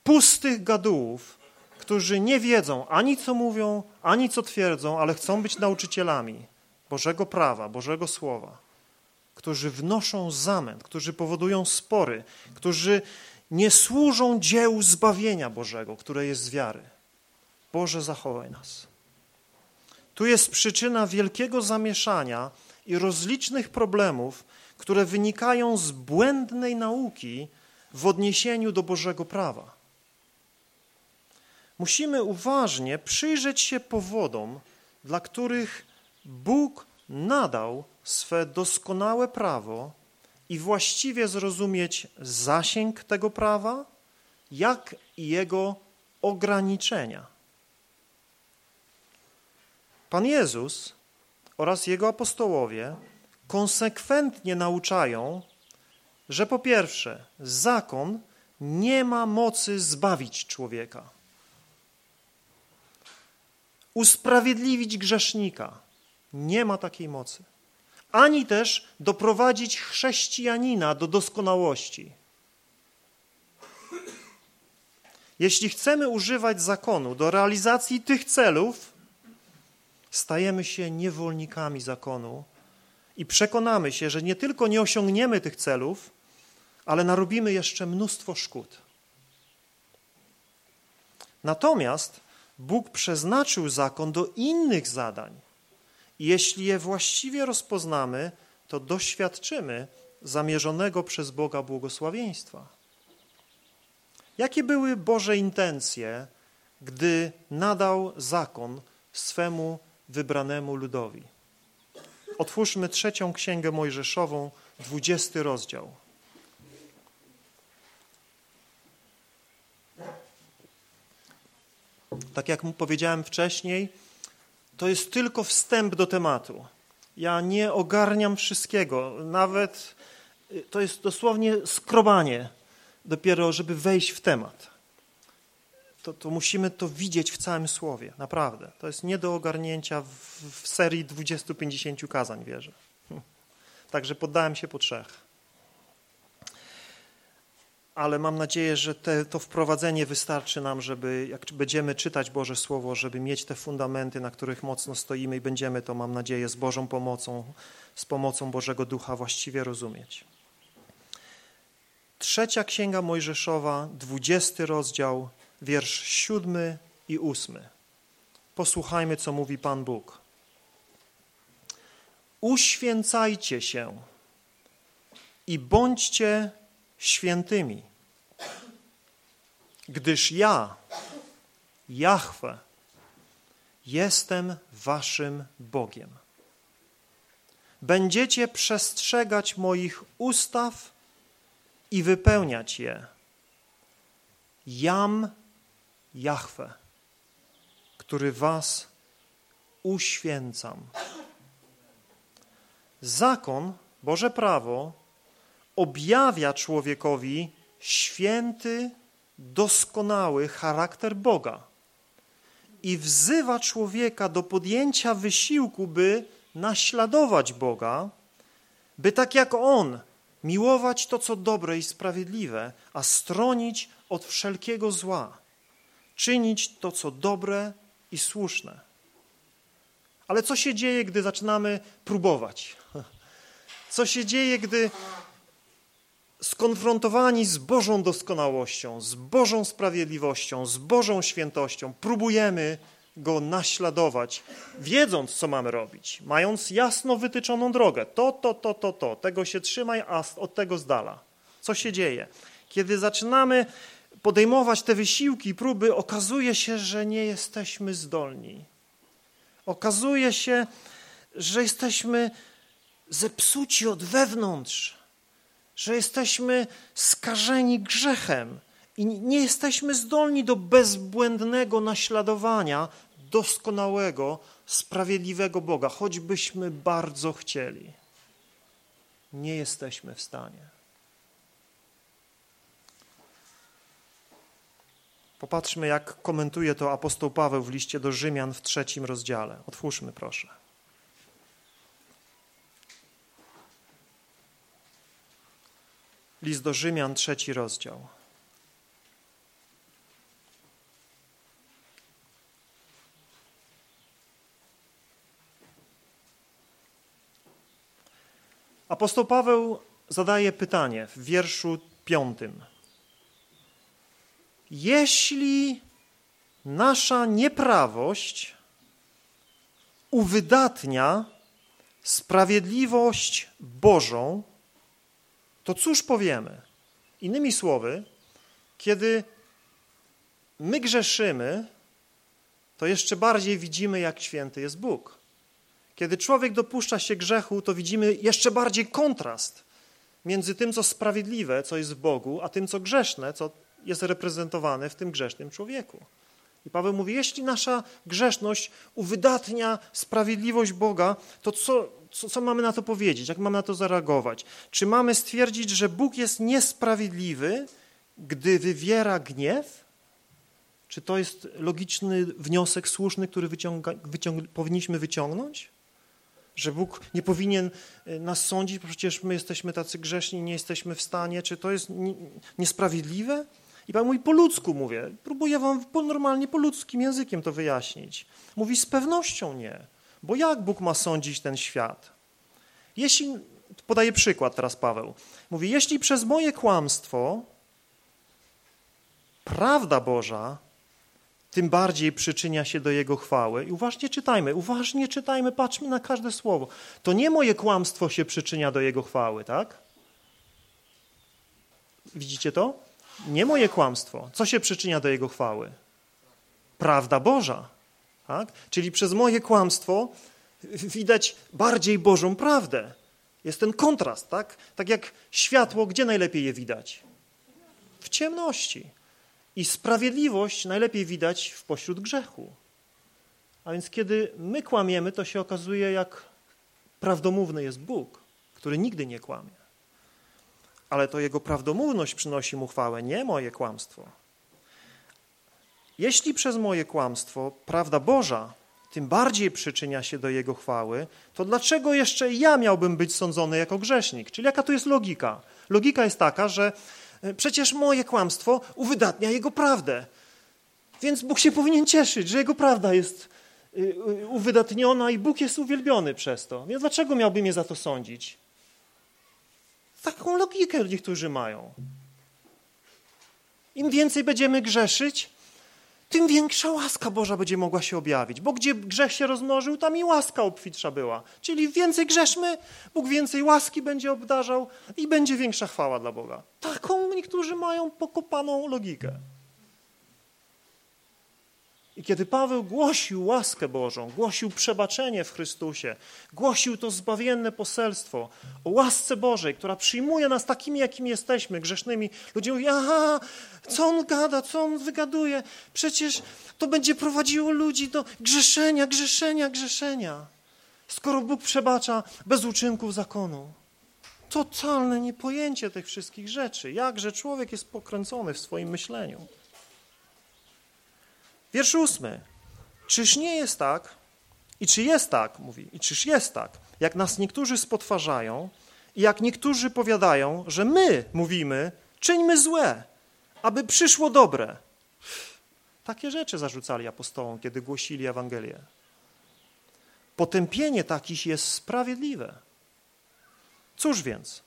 pustych gadułów, którzy nie wiedzą ani co mówią, ani co twierdzą, ale chcą być nauczycielami Bożego prawa, Bożego słowa, którzy wnoszą zamęt, którzy powodują spory, którzy nie służą dziełu zbawienia Bożego, które jest z wiary. Boże, zachowaj nas. Tu jest przyczyna wielkiego zamieszania i rozlicznych problemów, które wynikają z błędnej nauki w odniesieniu do Bożego prawa. Musimy uważnie przyjrzeć się powodom, dla których Bóg nadał swe doskonałe prawo i właściwie zrozumieć zasięg tego prawa, jak i jego ograniczenia. Pan Jezus oraz jego apostołowie konsekwentnie nauczają, że po pierwsze, zakon nie ma mocy zbawić człowieka, usprawiedliwić grzesznika. Nie ma takiej mocy. Ani też doprowadzić chrześcijanina do doskonałości. Jeśli chcemy używać zakonu do realizacji tych celów, stajemy się niewolnikami zakonu i przekonamy się, że nie tylko nie osiągniemy tych celów, ale narobimy jeszcze mnóstwo szkód. Natomiast Bóg przeznaczył zakon do innych zadań. Jeśli je właściwie rozpoznamy, to doświadczymy zamierzonego przez Boga błogosławieństwa. Jakie były Boże intencje, gdy nadał zakon swemu wybranemu ludowi? Otwórzmy trzecią księgę Mojżeszową, dwudziesty rozdział. Tak jak powiedziałem wcześniej, to jest tylko wstęp do tematu. Ja nie ogarniam wszystkiego, nawet y, to jest dosłownie skrobanie dopiero, żeby wejść w temat. To, to musimy to widzieć w całym słowie, naprawdę. To jest nie do ogarnięcia w, w serii 20-50 kazań, wierzę. Także poddałem się po trzech ale mam nadzieję, że te, to wprowadzenie wystarczy nam, żeby jak będziemy czytać Boże Słowo, żeby mieć te fundamenty, na których mocno stoimy i będziemy to, mam nadzieję, z Bożą pomocą, z pomocą Bożego Ducha właściwie rozumieć. Trzecia Księga Mojżeszowa, dwudziesty rozdział, wiersz siódmy i ósmy. Posłuchajmy, co mówi Pan Bóg. Uświęcajcie się i bądźcie świętymi, gdyż ja, Jahwe, jestem waszym Bogiem. Będziecie przestrzegać moich ustaw i wypełniać je. Jam Jahwe, który was uświęcam. Zakon, Boże prawo, objawia człowiekowi święty, doskonały charakter Boga i wzywa człowieka do podjęcia wysiłku, by naśladować Boga, by tak jak On miłować to, co dobre i sprawiedliwe, a stronić od wszelkiego zła, czynić to, co dobre i słuszne. Ale co się dzieje, gdy zaczynamy próbować? Co się dzieje, gdy skonfrontowani z Bożą doskonałością, z Bożą sprawiedliwością, z Bożą świętością, próbujemy Go naśladować, wiedząc, co mamy robić, mając jasno wytyczoną drogę. To, to, to, to, to, tego się trzymaj, a od tego z dala. Co się dzieje? Kiedy zaczynamy podejmować te wysiłki i próby, okazuje się, że nie jesteśmy zdolni. Okazuje się, że jesteśmy zepsuci od wewnątrz, że jesteśmy skażeni grzechem i nie jesteśmy zdolni do bezbłędnego naśladowania doskonałego, sprawiedliwego Boga, choćbyśmy bardzo chcieli. Nie jesteśmy w stanie. Popatrzmy, jak komentuje to apostoł Paweł w liście do Rzymian w trzecim rozdziale. Otwórzmy, proszę. List do Rzymian, trzeci rozdział. Apostoł Paweł zadaje pytanie w wierszu piątym. Jeśli nasza nieprawość uwydatnia sprawiedliwość Bożą, to cóż powiemy? Innymi słowy, kiedy my grzeszymy, to jeszcze bardziej widzimy, jak święty jest Bóg. Kiedy człowiek dopuszcza się grzechu, to widzimy jeszcze bardziej kontrast między tym, co sprawiedliwe, co jest w Bogu, a tym, co grzeszne, co jest reprezentowane w tym grzesznym człowieku. I Paweł mówi, jeśli nasza grzeszność uwydatnia sprawiedliwość Boga, to co, co, co, mamy na to powiedzieć? Jak mamy na to zareagować? Czy mamy stwierdzić, że Bóg jest niesprawiedliwy, gdy wywiera gniew? Czy to jest logiczny wniosek słuszny, który wyciąga, wyciąg, powinniśmy wyciągnąć? Że Bóg nie powinien y, nas sądzić, bo przecież my jesteśmy tacy grzeszni, nie jesteśmy w stanie. Czy to jest niesprawiedliwe? I Pan mówi, po ludzku mówię, próbuję wam normalnie po ludzkim językiem to wyjaśnić. Mówi, z pewnością nie, bo jak Bóg ma sądzić ten świat? Jeśli, podaję przykład teraz Paweł, mówi, jeśli przez moje kłamstwo prawda Boża tym bardziej przyczynia się do Jego chwały. I uważnie czytajmy, uważnie czytajmy, patrzmy na każde słowo. To nie moje kłamstwo się przyczynia do Jego chwały, tak? Widzicie to? Nie moje kłamstwo. Co się przyczynia do Jego chwały? Prawda Boża. Tak? Czyli przez moje kłamstwo widać bardziej Bożą prawdę. Jest ten kontrast, tak? Tak jak światło, gdzie najlepiej je widać? W ciemności. I sprawiedliwość najlepiej widać w pośród grzechu. A więc kiedy my kłamiemy, to się okazuje, jak prawdomówny jest Bóg, który nigdy nie kłamie ale to jego prawdomówność przynosi mu chwałę, nie moje kłamstwo. Jeśli przez moje kłamstwo prawda Boża tym bardziej przyczynia się do jego chwały, to dlaczego jeszcze ja miałbym być sądzony jako grzesznik? Czyli jaka tu jest logika? Logika jest taka, że e, przecież moje kłamstwo uwydatnia jego prawdę. Więc Bóg się powinien cieszyć, że jego prawda jest y, y, uwydatniona i Bóg jest uwielbiony przez to. Więc dlaczego miałby mnie za to sądzić? Taką logikę niektórzy mają. Im więcej będziemy grzeszyć, tym większa łaska Boża będzie mogła się objawić. Bo gdzie grzech się rozmnożył, tam i łaska obfitsza była. Czyli więcej grzeszmy, Bóg więcej łaski będzie obdarzał i będzie większa chwała dla Boga. Taką niektórzy mają pokopaną logikę. I kiedy Paweł głosił łaskę Bożą, głosił przebaczenie w Chrystusie, głosił to zbawienne poselstwo o łasce Bożej, która przyjmuje nas takimi, jakimi jesteśmy, grzesznymi, ludzie mówią, aha, co on gada, co on wygaduje, przecież to będzie prowadziło ludzi do grzeszenia, grzeszenia, grzeszenia, skoro Bóg przebacza bez uczynków zakonu. Totalne niepojęcie tych wszystkich rzeczy, jakże człowiek jest pokręcony w swoim myśleniu. Wiersz ósmy. Czyż nie jest tak, i czy jest tak, mówi, i czyż jest tak, jak nas niektórzy spotwarzają i jak niektórzy powiadają, że my mówimy, czyńmy złe, aby przyszło dobre. Takie rzeczy zarzucali apostołom, kiedy głosili Ewangelię. Potępienie takich jest sprawiedliwe. Cóż więc?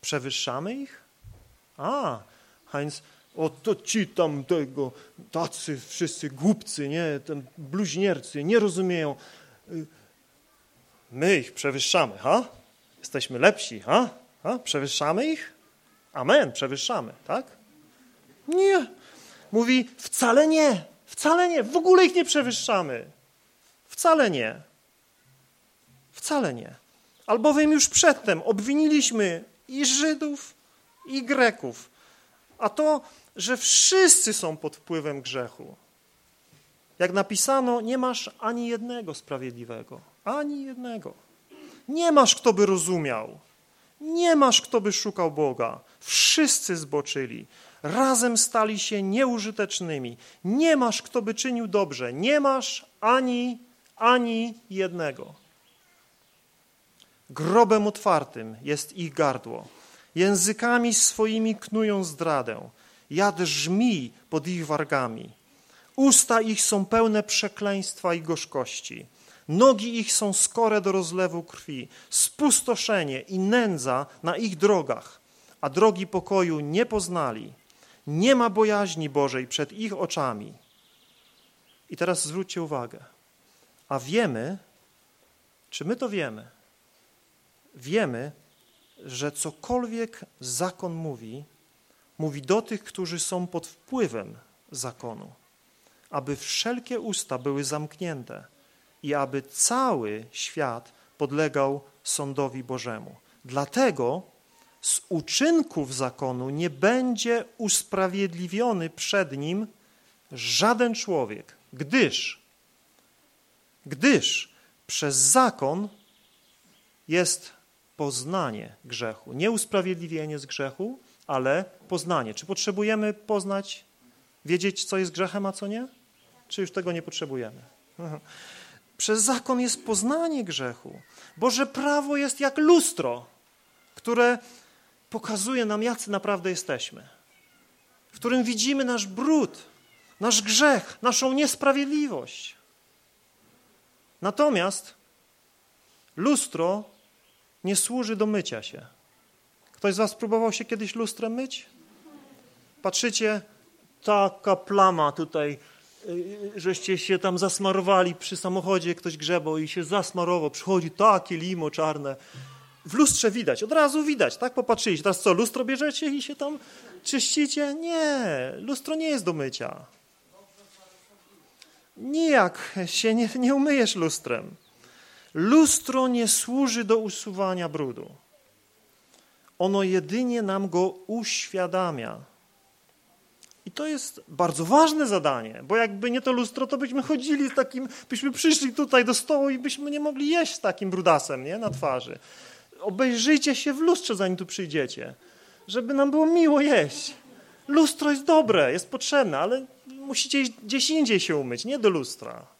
Przewyższamy ich? A, Heinz, o, to ci tam tego, tacy wszyscy głupcy, nie, tam bluźniercy, nie rozumieją. My ich przewyższamy, ha? Jesteśmy lepsi, ha? ha? Przewyższamy ich? Amen, przewyższamy, tak? Nie. Mówi, wcale nie, wcale nie, w ogóle ich nie przewyższamy. Wcale nie. Wcale nie. Albowiem już przedtem obwiniliśmy i Żydów, i Greków. A to że wszyscy są pod wpływem grzechu. Jak napisano, nie masz ani jednego sprawiedliwego, ani jednego. Nie masz, kto by rozumiał. Nie masz, kto by szukał Boga. Wszyscy zboczyli. Razem stali się nieużytecznymi. Nie masz, kto by czynił dobrze. Nie masz ani, ani jednego. Grobem otwartym jest ich gardło. Językami swoimi knują zdradę jad żmi pod ich wargami. Usta ich są pełne przekleństwa i gorzkości. Nogi ich są skore do rozlewu krwi, spustoszenie i nędza na ich drogach, a drogi pokoju nie poznali. Nie ma bojaźni Bożej przed ich oczami. I teraz zwróćcie uwagę. A wiemy, czy my to wiemy? Wiemy, że cokolwiek zakon mówi, mówi do tych, którzy są pod wpływem zakonu, aby wszelkie usta były zamknięte i aby cały świat podlegał sądowi Bożemu. Dlatego z uczynków zakonu nie będzie usprawiedliwiony przed nim żaden człowiek, gdyż, gdyż przez zakon jest poznanie grzechu. Nie usprawiedliwienie z grzechu, ale poznanie. Czy potrzebujemy poznać, wiedzieć, co jest grzechem, a co nie? Czy już tego nie potrzebujemy? Przez zakon jest poznanie grzechu. Boże prawo jest jak lustro, które pokazuje nam, jacy naprawdę jesteśmy. W którym widzimy nasz brud, nasz grzech, naszą niesprawiedliwość. Natomiast lustro nie służy do mycia się. Ktoś z was próbował się kiedyś lustrem myć? Patrzycie, taka plama tutaj, y, żeście się tam zasmarowali przy samochodzie, ktoś grzebał i się zasmarował, przychodzi takie limo czarne. W lustrze widać, od razu widać, tak? Popatrzyliście. Teraz co, lustro bierzecie i się tam czyścicie? Nie, lustro nie jest do mycia. Nijak się nie, nie umyjesz lustrem. Lustro nie służy do usuwania brudu. Ono jedynie nam go uświadamia. I to jest bardzo ważne zadanie, bo jakby nie to lustro, to byśmy chodzili z takim, byśmy przyszli tutaj do stołu i byśmy nie mogli jeść z takim brudasem nie, na twarzy. Obejrzyjcie się w lustrze, zanim tu przyjdziecie, żeby nam było miło jeść. Lustro jest dobre, jest potrzebne, ale musicie gdzieś indziej się umyć, nie do lustra.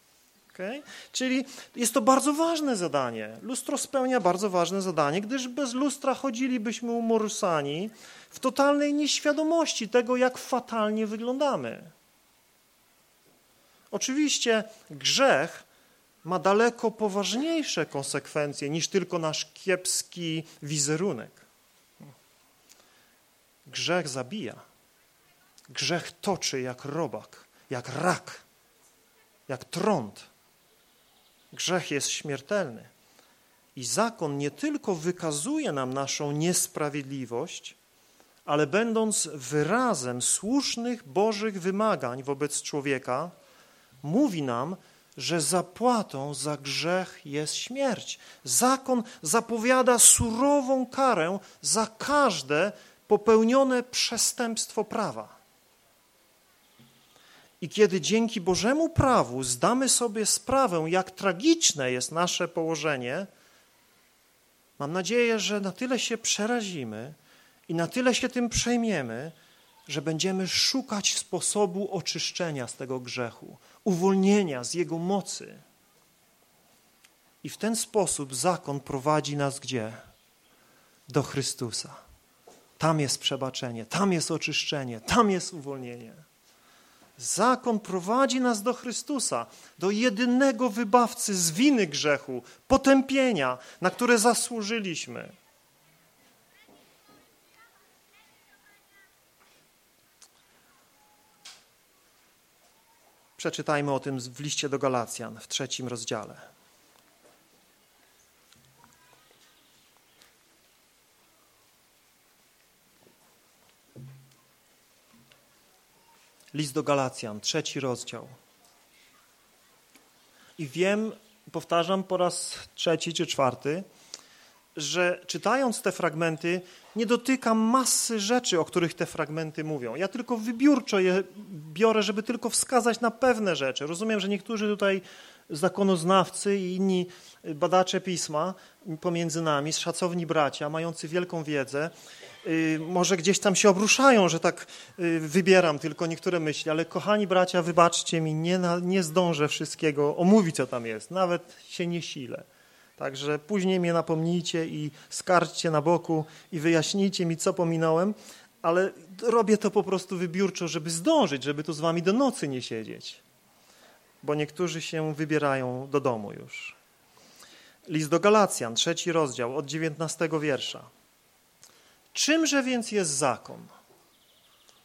Okay? Czyli jest to bardzo ważne zadanie. Lustro spełnia bardzo ważne zadanie, gdyż bez lustra chodzilibyśmy umorsani w totalnej nieświadomości tego, jak fatalnie wyglądamy. Oczywiście grzech ma daleko poważniejsze konsekwencje niż tylko nasz kiepski wizerunek. Grzech zabija. Grzech toczy jak robak, jak rak, jak trąd. Grzech jest śmiertelny. I zakon nie tylko wykazuje nam naszą niesprawiedliwość, ale będąc wyrazem słusznych Bożych wymagań wobec człowieka, mówi nam, że zapłatą za grzech jest śmierć. Zakon zapowiada surową karę za każde popełnione przestępstwo prawa. I kiedy dzięki Bożemu prawu zdamy sobie sprawę, jak tragiczne jest nasze położenie, mam nadzieję, że na tyle się przerazimy i na tyle się tym przejmiemy, że będziemy szukać sposobu oczyszczenia z tego grzechu, uwolnienia z jego mocy. I w ten sposób zakon prowadzi nas gdzie? Do Chrystusa. Tam jest przebaczenie, tam jest oczyszczenie, tam jest uwolnienie. Zakon prowadzi nas do Chrystusa, do jedynego wybawcy z winy grzechu, potępienia, na które zasłużyliśmy. Przeczytajmy o tym w liście do Galacjan w trzecim rozdziale. List do Galacjan, trzeci rozdział. I wiem, powtarzam po raz trzeci czy czwarty, że czytając te fragmenty nie dotykam masy rzeczy, o których te fragmenty mówią. Ja tylko wybiórczo je biorę, żeby tylko wskazać na pewne rzeczy. Rozumiem, że niektórzy tutaj zakonoznawcy i inni badacze pisma pomiędzy nami, szacowni bracia, mający wielką wiedzę, Y, może gdzieś tam się obruszają, że tak y, wybieram tylko niektóre myśli, ale kochani bracia, wybaczcie mi, nie, nie zdążę wszystkiego omówić, co tam jest, nawet się nie silę. Także później mnie napomnijcie i skarżcie na boku i wyjaśnijcie mi, co pominąłem, ale robię to po prostu wybiórczo, żeby zdążyć, żeby tu z wami do nocy nie siedzieć. Bo niektórzy się wybierają do domu już. List do Galacjan, trzeci rozdział, od dziewiętnastego wiersza. Czymże więc jest zakon?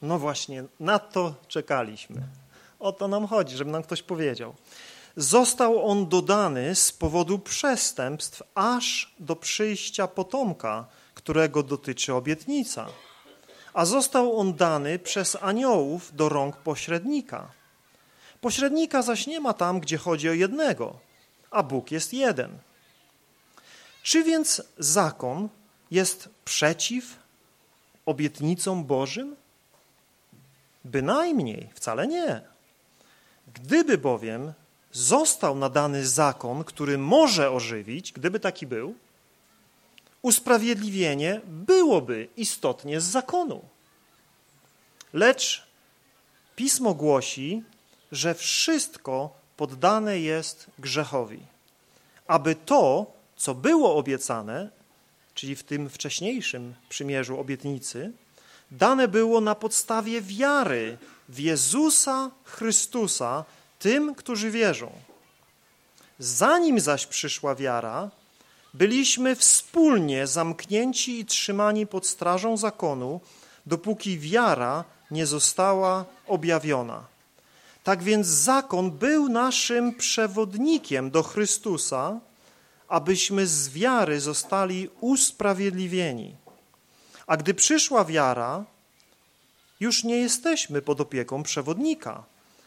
No właśnie, na to czekaliśmy. O to nam chodzi, żeby nam ktoś powiedział. Został on dodany z powodu przestępstw aż do przyjścia potomka, którego dotyczy obietnica. A został on dany przez aniołów do rąk pośrednika. Pośrednika zaś nie ma tam, gdzie chodzi o jednego, a Bóg jest jeden. Czy więc zakon jest przeciw obietnicom Bożym? Bynajmniej, wcale nie. Gdyby bowiem został nadany zakon, który może ożywić, gdyby taki był, usprawiedliwienie byłoby istotnie z zakonu. Lecz Pismo głosi, że wszystko poddane jest grzechowi, aby to, co było obiecane, czyli w tym wcześniejszym przymierzu obietnicy, dane było na podstawie wiary w Jezusa Chrystusa tym, którzy wierzą. Zanim zaś przyszła wiara, byliśmy wspólnie zamknięci i trzymani pod strażą zakonu, dopóki wiara nie została objawiona. Tak więc zakon był naszym przewodnikiem do Chrystusa, abyśmy z wiary zostali usprawiedliwieni. A gdy przyszła wiara, już nie jesteśmy pod opieką przewodnika,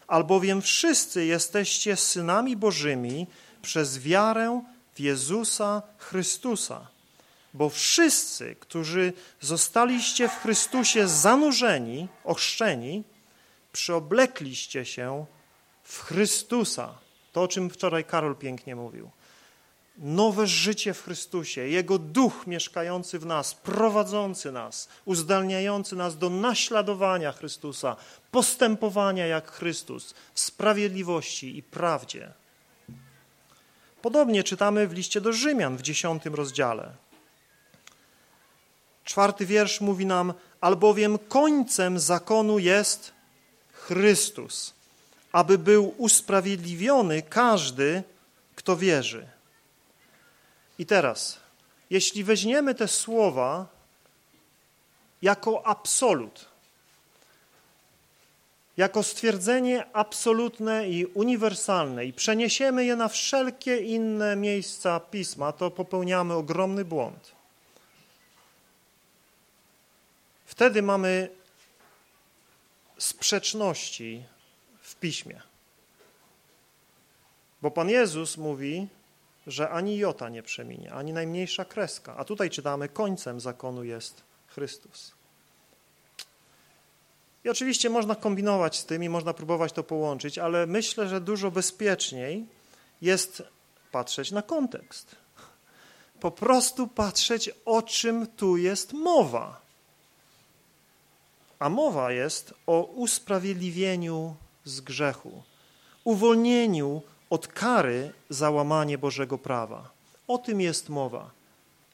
albowiem wszyscy jesteście synami Bożymi przez wiarę w Jezusa Chrystusa. Bo wszyscy, którzy zostaliście w Chrystusie zanurzeni, ochrzczeni, przyoblekliście się w Chrystusa. To, o czym wczoraj Karol pięknie mówił nowe życie w Chrystusie, Jego duch mieszkający w nas, prowadzący nas, uzdalniający nas do naśladowania Chrystusa, postępowania jak Chrystus w sprawiedliwości i prawdzie. Podobnie czytamy w liście do Rzymian w dziesiątym rozdziale. Czwarty wiersz mówi nam, albowiem końcem zakonu jest Chrystus, aby był usprawiedliwiony każdy, kto wierzy. I teraz, jeśli weźmiemy te słowa jako absolut, jako stwierdzenie absolutne i uniwersalne i przeniesiemy je na wszelkie inne miejsca Pisma, to popełniamy ogromny błąd. Wtedy mamy sprzeczności w Piśmie. Bo Pan Jezus mówi, że ani jota nie przeminie, ani najmniejsza kreska. A tutaj czytamy, końcem zakonu jest Chrystus. I oczywiście można kombinować z tym i można próbować to połączyć, ale myślę, że dużo bezpieczniej jest patrzeć na kontekst. Po prostu patrzeć, o czym tu jest mowa. A mowa jest o usprawiedliwieniu z grzechu, uwolnieniu od kary za łamanie Bożego prawa. O tym jest mowa.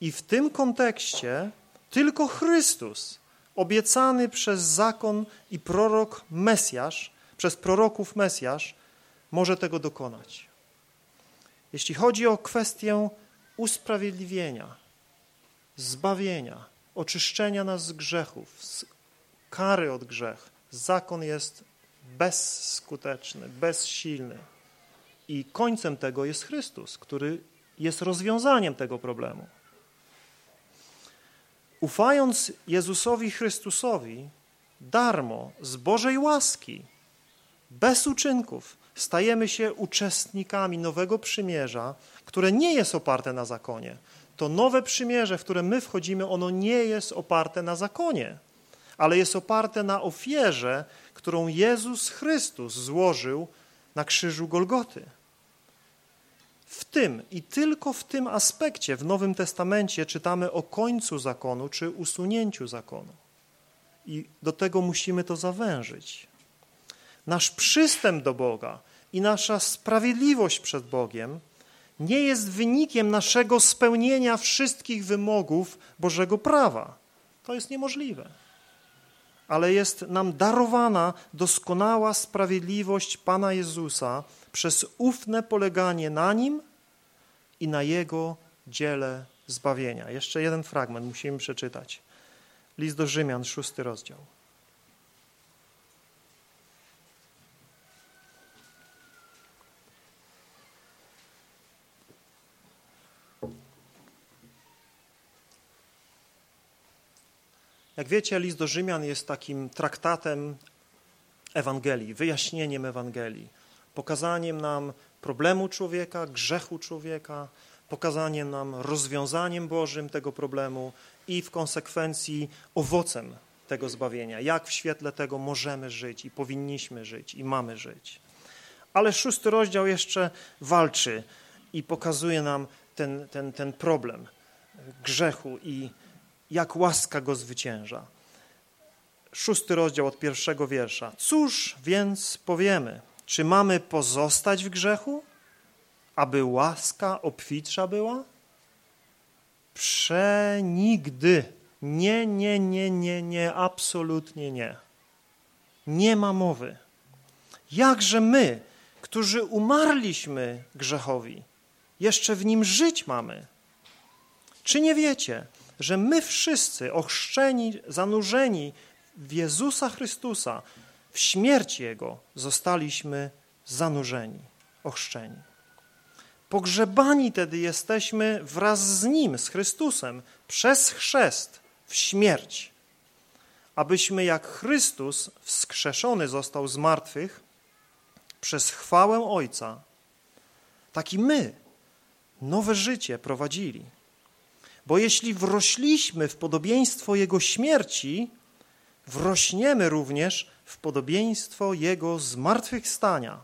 I w tym kontekście tylko Chrystus, obiecany przez zakon i prorok Mesjasz, przez proroków Mesjasz, może tego dokonać. Jeśli chodzi o kwestię usprawiedliwienia, zbawienia, oczyszczenia nas z grzechów, z kary od grzech, zakon jest bezskuteczny, bezsilny. I końcem tego jest Chrystus, który jest rozwiązaniem tego problemu. Ufając Jezusowi Chrystusowi, darmo, z Bożej łaski, bez uczynków, stajemy się uczestnikami nowego przymierza, które nie jest oparte na zakonie. To nowe przymierze, w które my wchodzimy, ono nie jest oparte na zakonie, ale jest oparte na ofierze, którą Jezus Chrystus złożył na krzyżu Golgoty. W tym i tylko w tym aspekcie w Nowym Testamencie czytamy o końcu zakonu czy usunięciu zakonu. I do tego musimy to zawężyć. Nasz przystęp do Boga i nasza sprawiedliwość przed Bogiem nie jest wynikiem naszego spełnienia wszystkich wymogów Bożego prawa. To jest niemożliwe. Ale jest nam darowana doskonała sprawiedliwość Pana Jezusa przez ufne poleganie na Nim i na Jego dziele zbawienia. Jeszcze jeden fragment musimy przeczytać. List do Rzymian, szósty rozdział. Jak wiecie, list do Rzymian jest takim traktatem Ewangelii, wyjaśnieniem Ewangelii, pokazaniem nam problemu człowieka, grzechu człowieka, pokazaniem nam rozwiązaniem Bożym tego problemu i w konsekwencji owocem tego zbawienia. Jak w świetle tego możemy żyć i powinniśmy żyć i mamy żyć. Ale szósty rozdział jeszcze walczy i pokazuje nam ten, ten, ten problem grzechu i jak łaska go zwycięża. Szósty rozdział od pierwszego wiersza. Cóż więc powiemy? Czy mamy pozostać w grzechu, aby łaska obfitsza była? Przenigdy. Nie, nie, nie, nie, nie, absolutnie nie. Nie ma mowy. Jakże my, którzy umarliśmy grzechowi, jeszcze w nim żyć mamy? Czy nie wiecie, że my wszyscy ochrzczeni, zanurzeni w Jezusa Chrystusa, w śmierć Jego zostaliśmy zanurzeni, ochrzczeni. Pogrzebani tedy jesteśmy wraz z Nim, z Chrystusem, przez chrzest w śmierć, abyśmy jak Chrystus wskrzeszony został z martwych przez chwałę Ojca, tak i my nowe życie prowadzili. Bo jeśli wrośliśmy w podobieństwo Jego śmierci, wrośniemy również w podobieństwo Jego zmartwychwstania,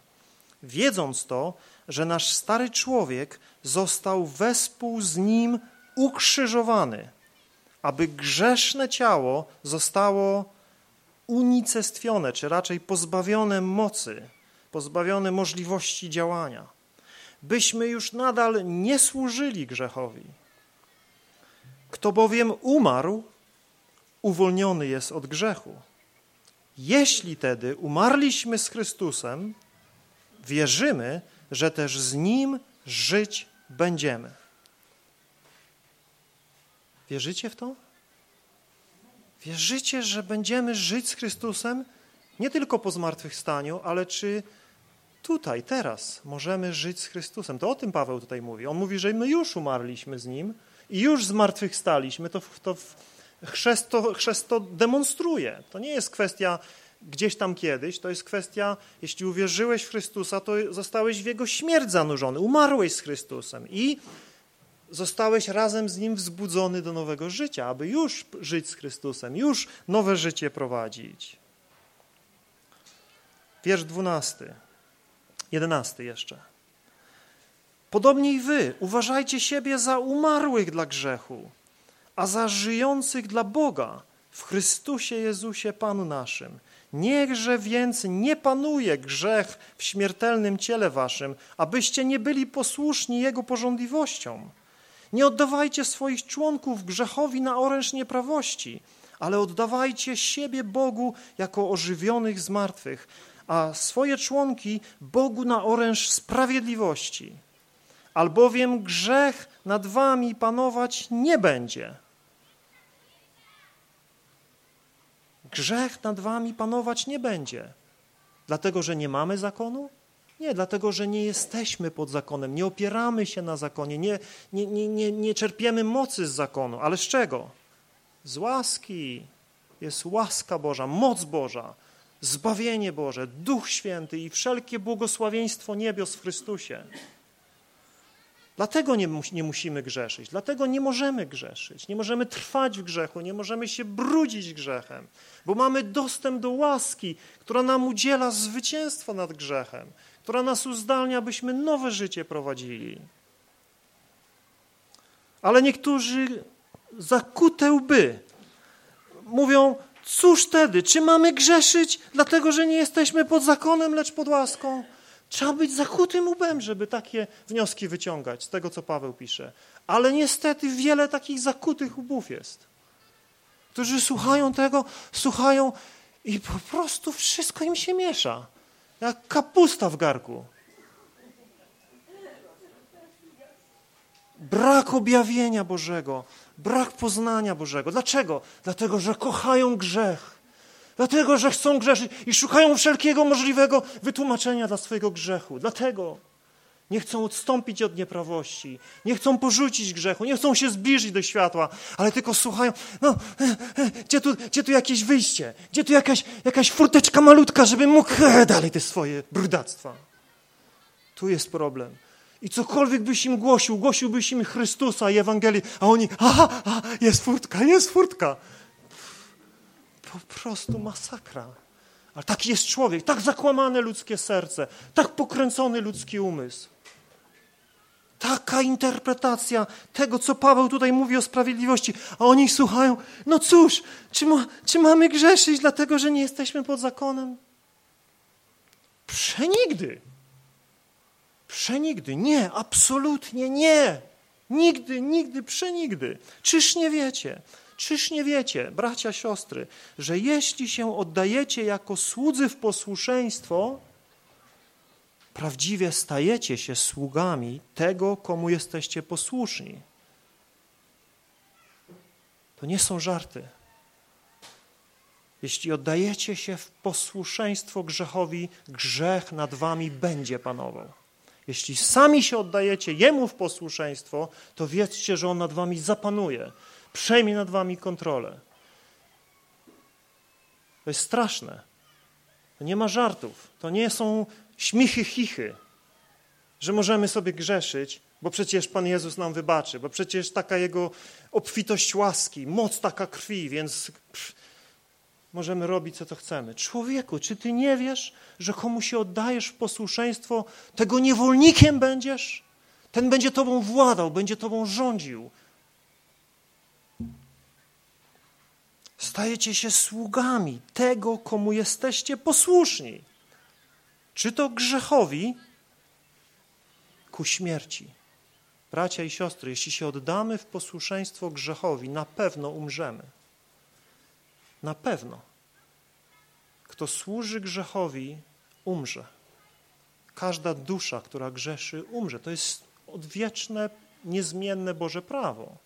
wiedząc to, że nasz stary człowiek został wespół z Nim ukrzyżowany, aby grzeszne ciało zostało unicestwione, czy raczej pozbawione mocy, pozbawione możliwości działania, byśmy już nadal nie służyli grzechowi, kto bowiem umarł, uwolniony jest od grzechu. Jeśli tedy umarliśmy z Chrystusem, wierzymy, że też z Nim żyć będziemy. Wierzycie w to? Wierzycie, że będziemy żyć z Chrystusem nie tylko po zmartwychwstaniu, ale czy tutaj, teraz możemy żyć z Chrystusem? To o tym Paweł tutaj mówi. On mówi, że my już umarliśmy z Nim, i już zmartwychwstaliśmy, to, to chrzest, to chrzest to demonstruje. To nie jest kwestia gdzieś tam kiedyś, to jest kwestia, jeśli uwierzyłeś w Chrystusa, to zostałeś w Jego śmierć zanurzony, umarłeś z Chrystusem i zostałeś razem z Nim wzbudzony do nowego życia, aby już żyć z Chrystusem, już nowe życie prowadzić. Wiersz dwunasty, jedenasty jeszcze. Podobnie i wy uważajcie siebie za umarłych dla grzechu, a za żyjących dla Boga w Chrystusie Jezusie Panu naszym. Niechże więc nie panuje grzech w śmiertelnym ciele waszym, abyście nie byli posłuszni Jego porządliwościom. Nie oddawajcie swoich członków grzechowi na oręż nieprawości, ale oddawajcie siebie Bogu jako ożywionych z martwych, a swoje członki Bogu na oręż sprawiedliwości albowiem grzech nad wami panować nie będzie. Grzech nad wami panować nie będzie. Dlatego, że nie mamy zakonu? Nie, dlatego, że nie jesteśmy pod zakonem, nie opieramy się na zakonie, nie, nie, nie, nie, nie czerpiemy mocy z zakonu. Ale z czego? Z łaski. Jest łaska Boża, moc Boża, zbawienie Boże, Duch Święty i wszelkie błogosławieństwo niebios w Chrystusie. Dlatego nie, nie musimy grzeszyć, dlatego nie możemy grzeszyć, nie możemy trwać w grzechu, nie możemy się brudzić grzechem, bo mamy dostęp do łaski, która nam udziela zwycięstwa nad grzechem, która nas uzdalnia, byśmy nowe życie prowadzili. Ale niektórzy zakute łby mówią, cóż wtedy, czy mamy grzeszyć, dlatego że nie jesteśmy pod zakonem, lecz pod łaską? Trzeba być zakutym łbem, żeby takie wnioski wyciągać z tego, co Paweł pisze. Ale niestety wiele takich zakutych łbów jest. którzy słuchają tego, słuchają i po prostu wszystko im się miesza. Jak kapusta w garku. Brak objawienia Bożego, brak poznania Bożego. Dlaczego? Dlatego, że kochają grzech. Dlatego, że chcą grzeszyć i szukają wszelkiego możliwego wytłumaczenia dla swojego grzechu. Dlatego nie chcą odstąpić od nieprawości, nie chcą porzucić grzechu, nie chcą się zbliżyć do światła, ale tylko słuchają, no, gdzie tu, gdzie tu jakieś wyjście, gdzie tu jakaś, jakaś furteczka malutka, żeby mógł e, dalej te swoje brudactwa. Tu jest problem. I cokolwiek byś im głosił, głosiłbyś im Chrystusa i Ewangelii, a oni, aha, aha jest furtka, jest furtka. Po prostu masakra. Ale taki jest człowiek, tak zakłamane ludzkie serce, tak pokręcony ludzki umysł. Taka interpretacja tego, co Paweł tutaj mówi o sprawiedliwości, a oni słuchają. No cóż, czy, ma, czy mamy grzeszyć, dlatego że nie jesteśmy pod zakonem? Przenigdy. Przenigdy. Nie, absolutnie nie. Nigdy, nigdy, przenigdy. Czyż nie wiecie? Czyż nie wiecie, bracia, siostry, że jeśli się oddajecie jako słudzy w posłuszeństwo, prawdziwie stajecie się sługami tego, komu jesteście posłuszni. To nie są żarty. Jeśli oddajecie się w posłuszeństwo grzechowi, grzech nad wami będzie panował. Jeśli sami się oddajecie Jemu w posłuszeństwo, to wiedzcie, że On nad wami zapanuje, przejmie nad wami kontrolę. To jest straszne. To nie ma żartów. To nie są śmichy, chichy, że możemy sobie grzeszyć, bo przecież Pan Jezus nam wybaczy, bo przecież taka Jego obfitość łaski, moc taka krwi, więc pff, możemy robić, co to chcemy. Człowieku, czy Ty nie wiesz, że komu się oddajesz w posłuszeństwo, tego niewolnikiem będziesz? Ten będzie Tobą władał, będzie Tobą rządził. Stajecie się sługami tego, komu jesteście posłuszni czy to grzechowi ku śmierci. Bracia i siostry, jeśli się oddamy w posłuszeństwo grzechowi, na pewno umrzemy. Na pewno. Kto służy grzechowi, umrze. Każda dusza, która grzeszy, umrze. To jest odwieczne, niezmienne Boże prawo.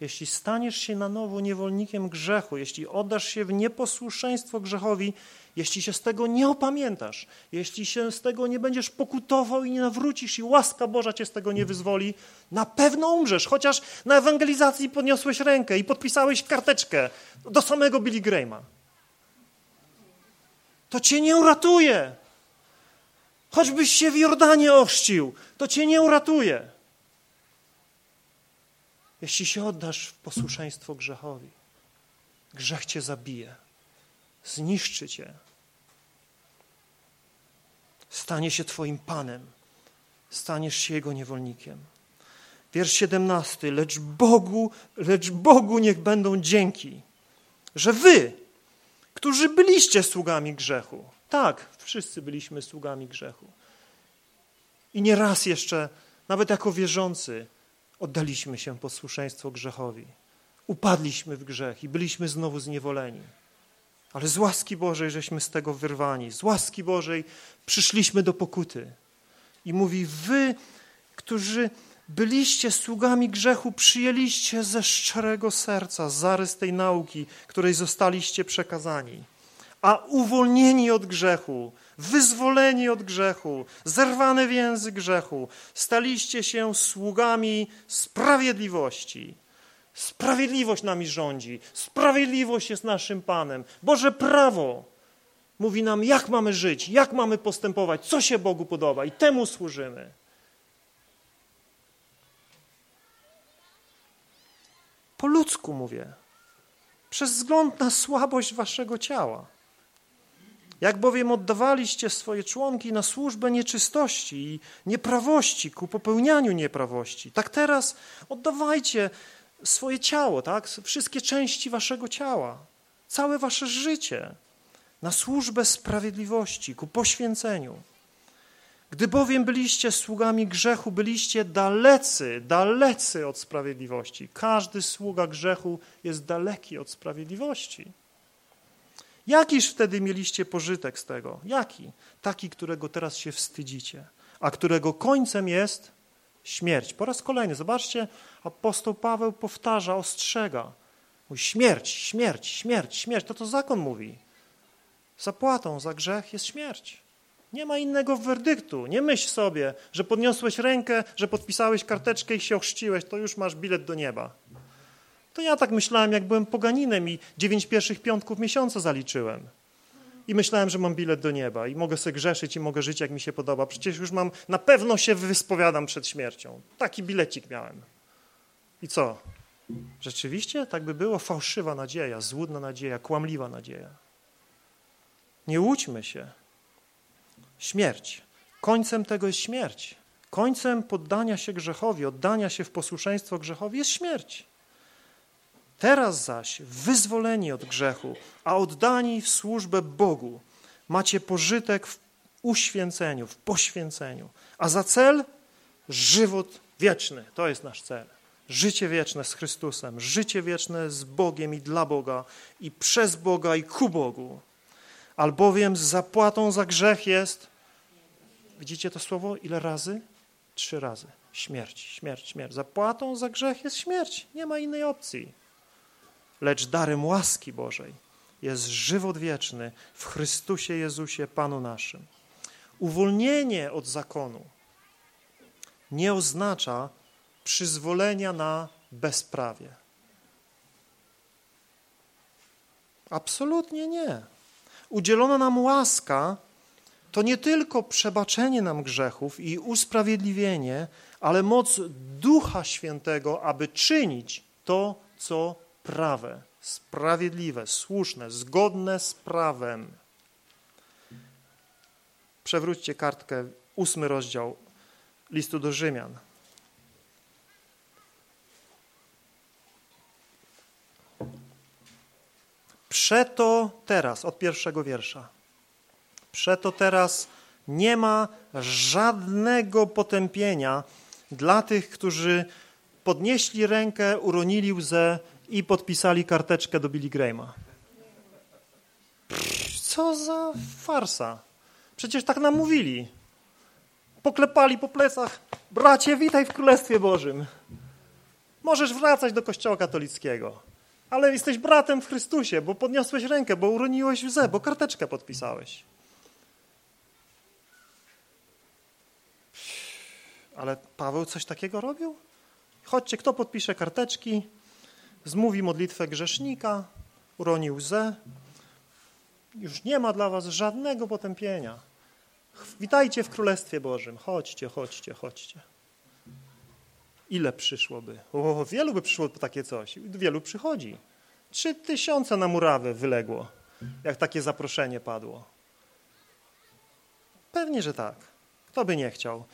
Jeśli staniesz się na nowo niewolnikiem grzechu, jeśli oddasz się w nieposłuszeństwo grzechowi, jeśli się z tego nie opamiętasz, jeśli się z tego nie będziesz pokutował i nie nawrócisz i łaska Boża cię z tego nie wyzwoli, na pewno umrzesz, chociaż na ewangelizacji podniosłeś rękę i podpisałeś karteczkę do samego Billy Grahama. To cię nie uratuje. Choćbyś się w Jordanie ochrzcił, to cię nie uratuje. Jeśli się oddasz w posłuszeństwo grzechowi, grzech cię zabije, zniszczy cię, stanie się Twoim Panem, staniesz się Jego niewolnikiem. Wiersz 17. Lecz Bogu, lecz Bogu niech będą dzięki, że wy, którzy byliście sługami grzechu, tak, wszyscy byliśmy sługami grzechu. I nie raz jeszcze, nawet jako wierzący, oddaliśmy się posłuszeństwo grzechowi. Upadliśmy w grzech i byliśmy znowu zniewoleni. Ale z łaski Bożej żeśmy z tego wyrwani. Z łaski Bożej przyszliśmy do pokuty. I mówi, wy, którzy byliście sługami grzechu, przyjęliście ze szczerego serca zarys tej nauki, której zostaliście przekazani. A uwolnieni od grzechu, wyzwoleni od grzechu, zerwane więzy grzechu, staliście się sługami sprawiedliwości. Sprawiedliwość nami rządzi. Sprawiedliwość jest naszym Panem. Boże prawo mówi nam, jak mamy żyć, jak mamy postępować, co się Bogu podoba i temu służymy. Po ludzku mówię, przez wzgląd na słabość waszego ciała. Jak bowiem oddawaliście swoje członki na służbę nieczystości i nieprawości, ku popełnianiu nieprawości, tak teraz oddawajcie swoje ciało, tak? Wszystkie części waszego ciała, całe wasze życie na służbę sprawiedliwości, ku poświęceniu. Gdy bowiem byliście sługami grzechu, byliście dalecy, dalecy od sprawiedliwości. Każdy sługa grzechu jest daleki od sprawiedliwości. Jakiż wtedy mieliście pożytek z tego? Jaki? Taki, którego teraz się wstydzicie, a którego końcem jest śmierć. Po raz kolejny, zobaczcie, apostoł Paweł powtarza, ostrzega. Mówi śmierć, śmierć, śmierć, śmierć. To to zakon mówi. Zapłatą za grzech jest śmierć. Nie ma innego werdyktu. Nie myśl sobie, że podniosłeś rękę, że podpisałeś karteczkę i się ochrzciłeś, to już masz bilet do nieba. To ja tak myślałem, jak byłem poganinem i dziewięć pierwszych piątków miesiąca zaliczyłem. I myślałem, że mam bilet do nieba i mogę sobie grzeszyć i mogę żyć, jak mi się podoba. Przecież już mam, na pewno się wyspowiadam przed śmiercią. Taki bilecik miałem. I co? Rzeczywiście tak by było? Fałszywa nadzieja, złudna nadzieja, kłamliwa nadzieja. Nie łudźmy się. Śmierć. Końcem tego jest śmierć. Końcem poddania się grzechowi, oddania się w posłuszeństwo grzechowi jest śmierć. Teraz zaś, wyzwoleni od grzechu, a oddani w służbę Bogu, macie pożytek w uświęceniu, w poświęceniu, a za cel żywot wieczny. To jest nasz cel. Życie wieczne z Chrystusem, życie wieczne z Bogiem i dla Boga, i przez Boga i ku Bogu. Albowiem z zapłatą za grzech jest, widzicie to słowo ile razy? Trzy razy. Śmierć, śmierć, śmierć. Zapłatą za grzech jest śmierć. Nie ma innej opcji lecz darem łaski Bożej jest żywot wieczny w Chrystusie Jezusie, Panu naszym. Uwolnienie od zakonu nie oznacza przyzwolenia na bezprawie. Absolutnie nie. Udzielona nam łaska to nie tylko przebaczenie nam grzechów i usprawiedliwienie, ale moc Ducha Świętego, aby czynić to, co prawe, sprawiedliwe, słuszne, zgodne z prawem. Przewróćcie kartkę, ósmy rozdział listu do Rzymian. Przeto teraz, od pierwszego wiersza, przeto teraz nie ma żadnego potępienia dla tych, którzy podnieśli rękę, uronili łzę i podpisali karteczkę do Billy Grahama. Co za farsa. Przecież tak nam mówili. Poklepali po plecach. Bracie, witaj w Królestwie Bożym. Możesz wracać do kościoła katolickiego, ale jesteś bratem w Chrystusie, bo podniosłeś rękę, bo uroniłeś łzę, bo karteczkę podpisałeś. Ale Paweł coś takiego robił? Chodźcie, kto podpisze karteczki, zmówi modlitwę grzesznika, uroni łzę. Już nie ma dla was żadnego potępienia. Witajcie w Królestwie Bożym. Chodźcie, chodźcie, chodźcie. Ile przyszłoby? O, wielu by przyszło po takie coś. Wielu przychodzi. Trzy tysiące na murawę wyległo, jak takie zaproszenie padło. Pewnie, że tak. Kto by nie chciał?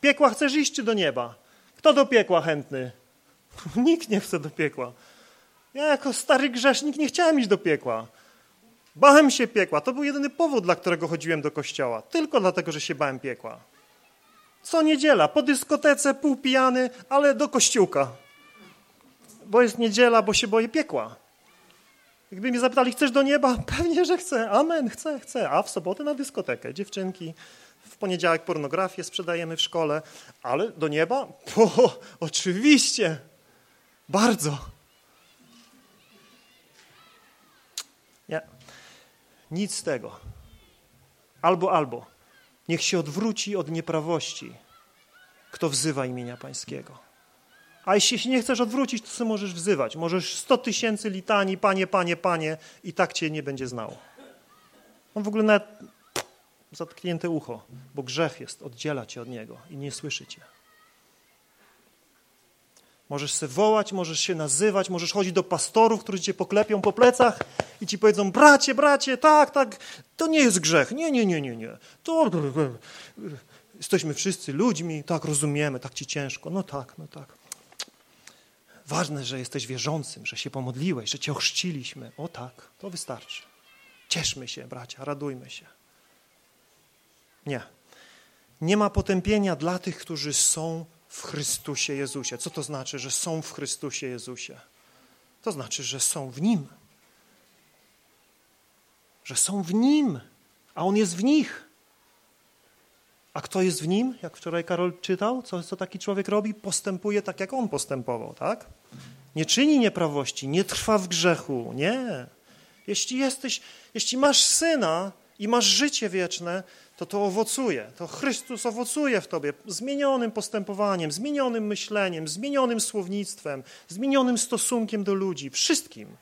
Piekła chcesz iść czy do nieba? Kto do piekła chętny? Nikt nie chce do piekła. Ja jako stary grzesznik nie chciałem iść do piekła. Bałem się piekła. To był jedyny powód, dla którego chodziłem do kościoła. Tylko dlatego, że się bałem piekła. Co niedziela, po dyskotece, pół pijany, ale do kościółka. Bo jest niedziela, bo się boję piekła. Gdyby mnie zapytali, chcesz do nieba? Pewnie, że chcę. Amen, chcę, chcę. A w sobotę na dyskotekę. Dziewczynki, w poniedziałek pornografię sprzedajemy w szkole. Ale do nieba? Po, oczywiście. Bardzo. Nic z tego. Albo, albo. Niech się odwróci od nieprawości, kto wzywa imienia Pańskiego. A jeśli się nie chcesz odwrócić, to co możesz wzywać? Możesz sto tysięcy litanii, panie, panie, panie i tak cię nie będzie znał. On w ogóle nawet zatknięte ucho, bo grzech jest, oddziela cię od niego i nie słyszy cię. Możesz się wołać, możesz się nazywać, możesz chodzić do pastorów, którzy cię poklepią po plecach i ci powiedzą, bracie, bracie, tak, tak, to nie jest grzech. Nie, nie, nie, nie, nie. To jesteśmy wszyscy ludźmi, tak rozumiemy, tak ci ciężko. No tak, no tak. Ważne, że jesteś wierzącym, że się pomodliłeś, że cię ochrzciliśmy. O tak, to wystarczy. Cieszmy się, bracia, radujmy się. Nie. Nie ma potępienia dla tych, którzy są w Chrystusie Jezusie. Co to znaczy, że są w Chrystusie Jezusie? To znaczy, że są w Nim. Że są w Nim, a On jest w nich. A kto jest w Nim? Jak wczoraj Karol czytał, co, co taki człowiek robi? Postępuje tak, jak On postępował, tak? Nie czyni nieprawości, nie trwa w grzechu, nie. Jeśli jesteś, jeśli masz Syna i masz życie wieczne, to to owocuje. To Chrystus owocuje w tobie zmienionym postępowaniem, zmienionym myśleniem, zmienionym słownictwem, zmienionym stosunkiem do ludzi, wszystkim.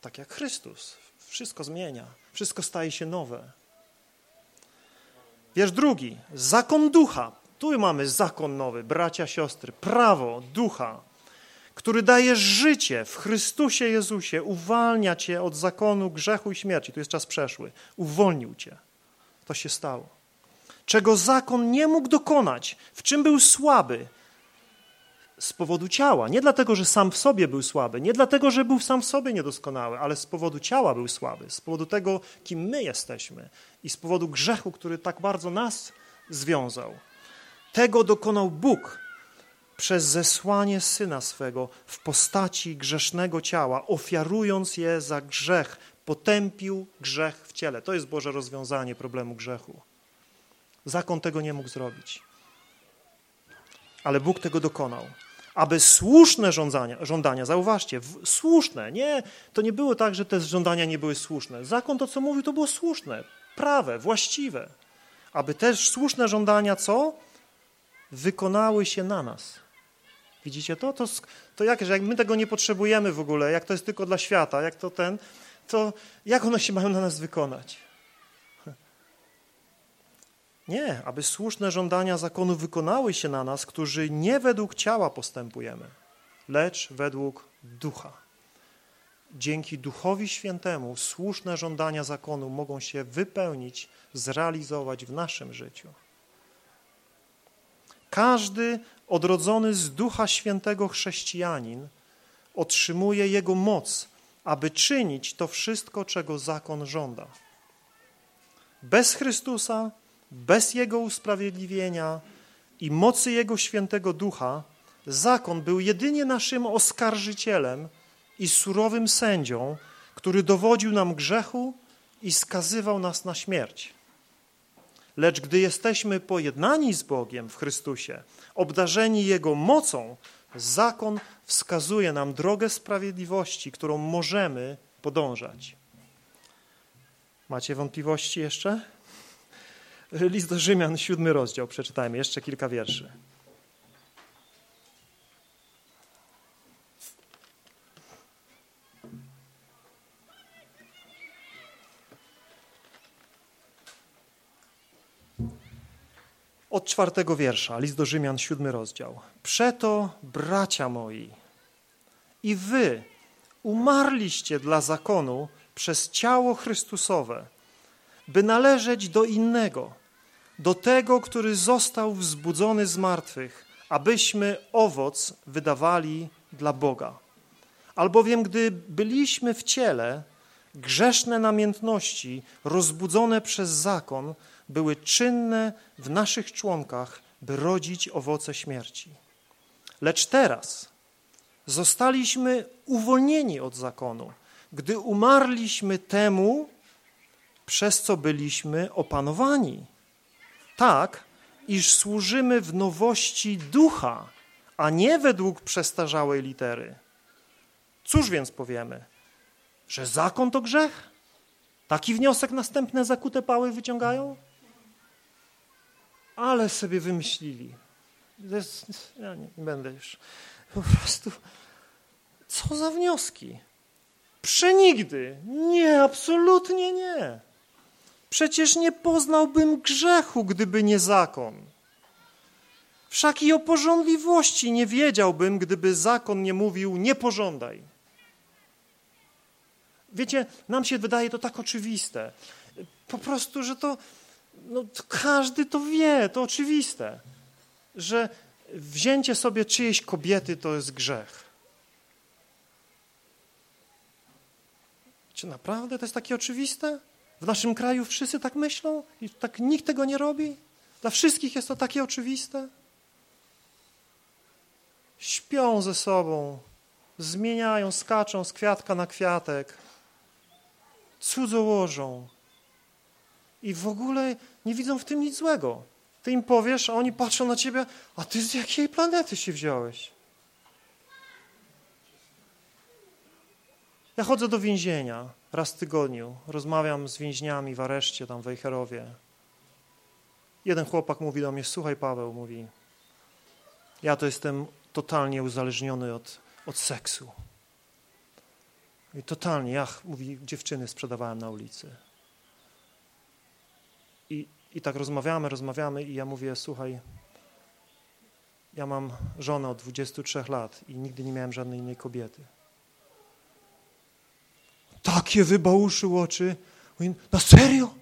Tak jak Chrystus. Wszystko zmienia, wszystko staje się nowe. Wiersz drugi. Zakon ducha. Tu mamy zakon nowy, bracia, siostry. Prawo ducha, który daje życie w Chrystusie Jezusie, uwalnia cię od zakonu grzechu i śmierci. Tu jest czas przeszły. Uwolnił cię. To się stało. Czego zakon nie mógł dokonać, w czym był słaby, z powodu ciała. Nie dlatego, że sam w sobie był słaby, nie dlatego, że był sam w sobie niedoskonały, ale z powodu ciała był słaby, z powodu tego, kim my jesteśmy i z powodu grzechu, który tak bardzo nas związał. Tego dokonał Bóg przez zesłanie Syna swego w postaci grzesznego ciała, ofiarując je za grzech, potępił grzech w ciele. To jest Boże rozwiązanie problemu grzechu. Zakon tego nie mógł zrobić. Ale Bóg tego dokonał. Aby słuszne żądania, żądania zauważcie, w, słuszne, nie, to nie było tak, że te żądania nie były słuszne. Zakon to, co mówił, to było słuszne, prawe, właściwe. Aby też słuszne żądania, co? Wykonały się na nas. Widzicie to? To, to jak, że jak my tego nie potrzebujemy w ogóle, jak to jest tylko dla świata, jak to ten, to jak one się mają na nas wykonać? Nie, aby słuszne żądania zakonu wykonały się na nas, którzy nie według ciała postępujemy, lecz według ducha. Dzięki Duchowi Świętemu słuszne żądania zakonu mogą się wypełnić, zrealizować w naszym życiu. Każdy odrodzony z Ducha Świętego chrześcijanin otrzymuje Jego moc, aby czynić to wszystko, czego zakon żąda. Bez Chrystusa, bez Jego usprawiedliwienia i mocy Jego świętego ducha, zakon był jedynie naszym oskarżycielem i surowym sędzią, który dowodził nam grzechu i skazywał nas na śmierć. Lecz gdy jesteśmy pojednani z Bogiem w Chrystusie, obdarzeni Jego mocą, zakon wskazuje nam drogę sprawiedliwości, którą możemy podążać. Macie wątpliwości jeszcze? List do Rzymian, siódmy rozdział, przeczytajmy jeszcze kilka wierszy. Od czwartego wiersza, list do Rzymian, siódmy rozdział. Przeto, bracia moi, i wy umarliście dla zakonu przez ciało Chrystusowe, by należeć do innego, do tego, który został wzbudzony z martwych, abyśmy owoc wydawali dla Boga. Albowiem, gdy byliśmy w ciele, grzeszne namiętności rozbudzone przez zakon były czynne w naszych członkach, by rodzić owoce śmierci. Lecz teraz zostaliśmy uwolnieni od zakonu, gdy umarliśmy temu, przez co byliśmy opanowani. Tak, iż służymy w nowości ducha, a nie według przestarzałej litery. Cóż więc powiemy? Że zakon to grzech? Taki wniosek następne zakute pały wyciągają? Ale sobie wymyślili. Ja nie, nie będę już. Po prostu, co za wnioski? Przenigdy. Nie, absolutnie nie. Przecież nie poznałbym grzechu, gdyby nie zakon. Wszak i o porządliwości nie wiedziałbym, gdyby zakon nie mówił nie pożądaj. Wiecie, nam się wydaje to tak oczywiste. Po prostu, że to, no, to każdy to wie, to oczywiste, że wzięcie sobie czyjejś kobiety to jest grzech. Czy naprawdę to jest takie oczywiste? W naszym kraju wszyscy tak myślą i tak nikt tego nie robi? Dla wszystkich jest to takie oczywiste. Śpią ze sobą, zmieniają, skaczą z kwiatka na kwiatek, cudzołożą i w ogóle nie widzą w tym nic złego. Ty im powiesz, a oni patrzą na ciebie, a ty z jakiej planety się wziąłeś? Ja chodzę do więzienia raz w tygodniu, rozmawiam z więźniami w areszcie tam w. Jeden chłopak mówi do mnie, słuchaj Paweł, mówi, ja to jestem totalnie uzależniony od, od seksu. I totalnie, ja, mówi, dziewczyny sprzedawałem na ulicy. I, I tak rozmawiamy, rozmawiamy i ja mówię, słuchaj, ja mam żonę od 23 lat i nigdy nie miałem żadnej innej kobiety. Takie wybałuszył oczy. Mówi, na serio?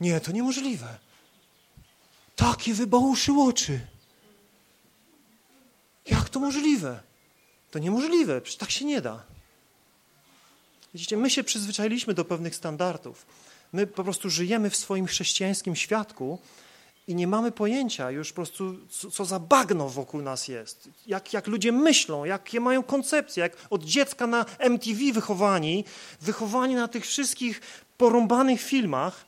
Nie, to niemożliwe. Takie wybałuszył oczy. Jak to możliwe? To niemożliwe, przecież tak się nie da. Widzicie, my się przyzwyczailiśmy do pewnych standardów. My po prostu żyjemy w swoim chrześcijańskim świadku i nie mamy pojęcia już po prostu, co, co za bagno wokół nas jest. Jak, jak ludzie myślą, jakie mają koncepcje, jak od dziecka na MTV wychowani, wychowani na tych wszystkich porąbanych filmach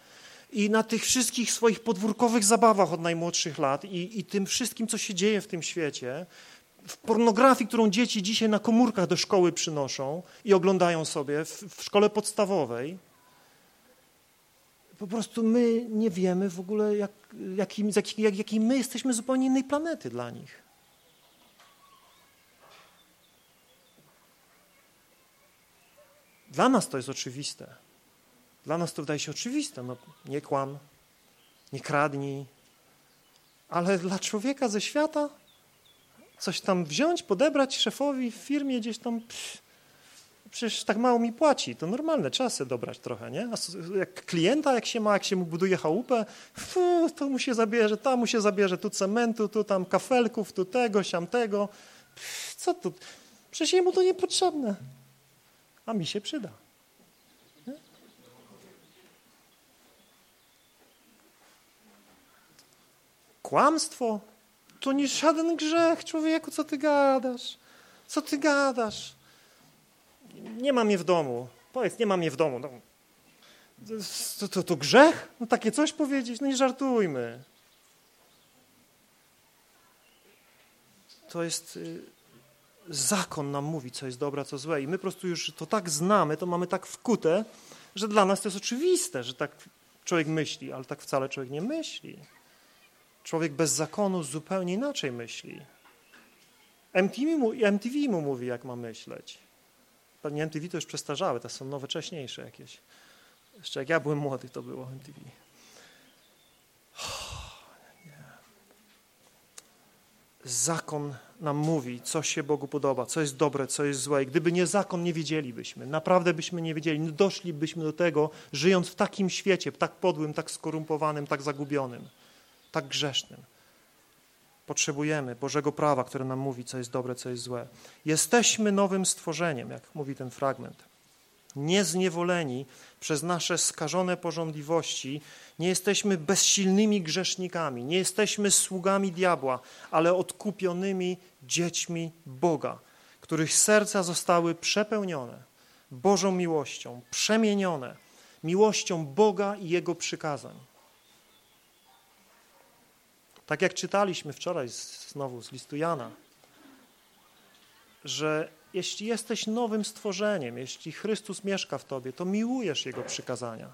i na tych wszystkich swoich podwórkowych zabawach od najmłodszych lat i, i tym wszystkim, co się dzieje w tym świecie, w pornografii, którą dzieci dzisiaj na komórkach do szkoły przynoszą i oglądają sobie w, w szkole podstawowej, po prostu my nie wiemy w ogóle, jak, jakim, jak, jak, jakiej my jesteśmy zupełnie innej planety dla nich. Dla nas to jest oczywiste. Dla nas to wydaje się oczywiste. No, nie kłam, nie kradnij. Ale dla człowieka ze świata coś tam wziąć, podebrać szefowi w firmie gdzieś tam... Przecież tak mało mi płaci, to normalne, trzeba sobie dobrać trochę, nie? A jak klienta, jak się ma, jak się mu buduje chałupę, fu, to mu się zabierze, tam mu się zabierze, tu cementu, tu tam kafelków, tu tego, siam tego. Co tu? Przecież jemu to niepotrzebne, a mi się przyda. Nie? Kłamstwo to nie żaden grzech, człowieku, co ty gadasz? Co ty gadasz? nie mam je w domu. Powiedz, nie mam je w domu. No, to, to, to grzech? No takie coś powiedzieć? No nie żartujmy. To jest y, zakon nam mówi, co jest dobre, co złe. I my po prostu już to tak znamy, to mamy tak wkute, że dla nas to jest oczywiste, że tak człowiek myśli, ale tak wcale człowiek nie myśli. Człowiek bez zakonu zupełnie inaczej myśli. MTV mu, MTV mu mówi, jak ma myśleć. Pewnie MTV to już przestarzałe, to są nowocześniejsze jakieś. Jeszcze jak ja byłem młody, to było MTV. Zakon nam mówi, co się Bogu podoba, co jest dobre, co jest złe. I gdyby nie zakon, nie wiedzielibyśmy. Naprawdę byśmy nie wiedzieli. Nie doszlibyśmy do tego, żyjąc w takim świecie, tak podłym, tak skorumpowanym, tak zagubionym, tak grzesznym. Potrzebujemy Bożego prawa, które nam mówi, co jest dobre, co jest złe. Jesteśmy nowym stworzeniem, jak mówi ten fragment. Niezniewoleni przez nasze skażone porządliwości, nie jesteśmy bezsilnymi grzesznikami, nie jesteśmy sługami diabła, ale odkupionymi dziećmi Boga, których serca zostały przepełnione Bożą miłością, przemienione miłością Boga i Jego przykazań. Tak jak czytaliśmy wczoraj znowu z listu Jana, że jeśli jesteś nowym stworzeniem, jeśli Chrystus mieszka w tobie, to miłujesz Jego przykazania.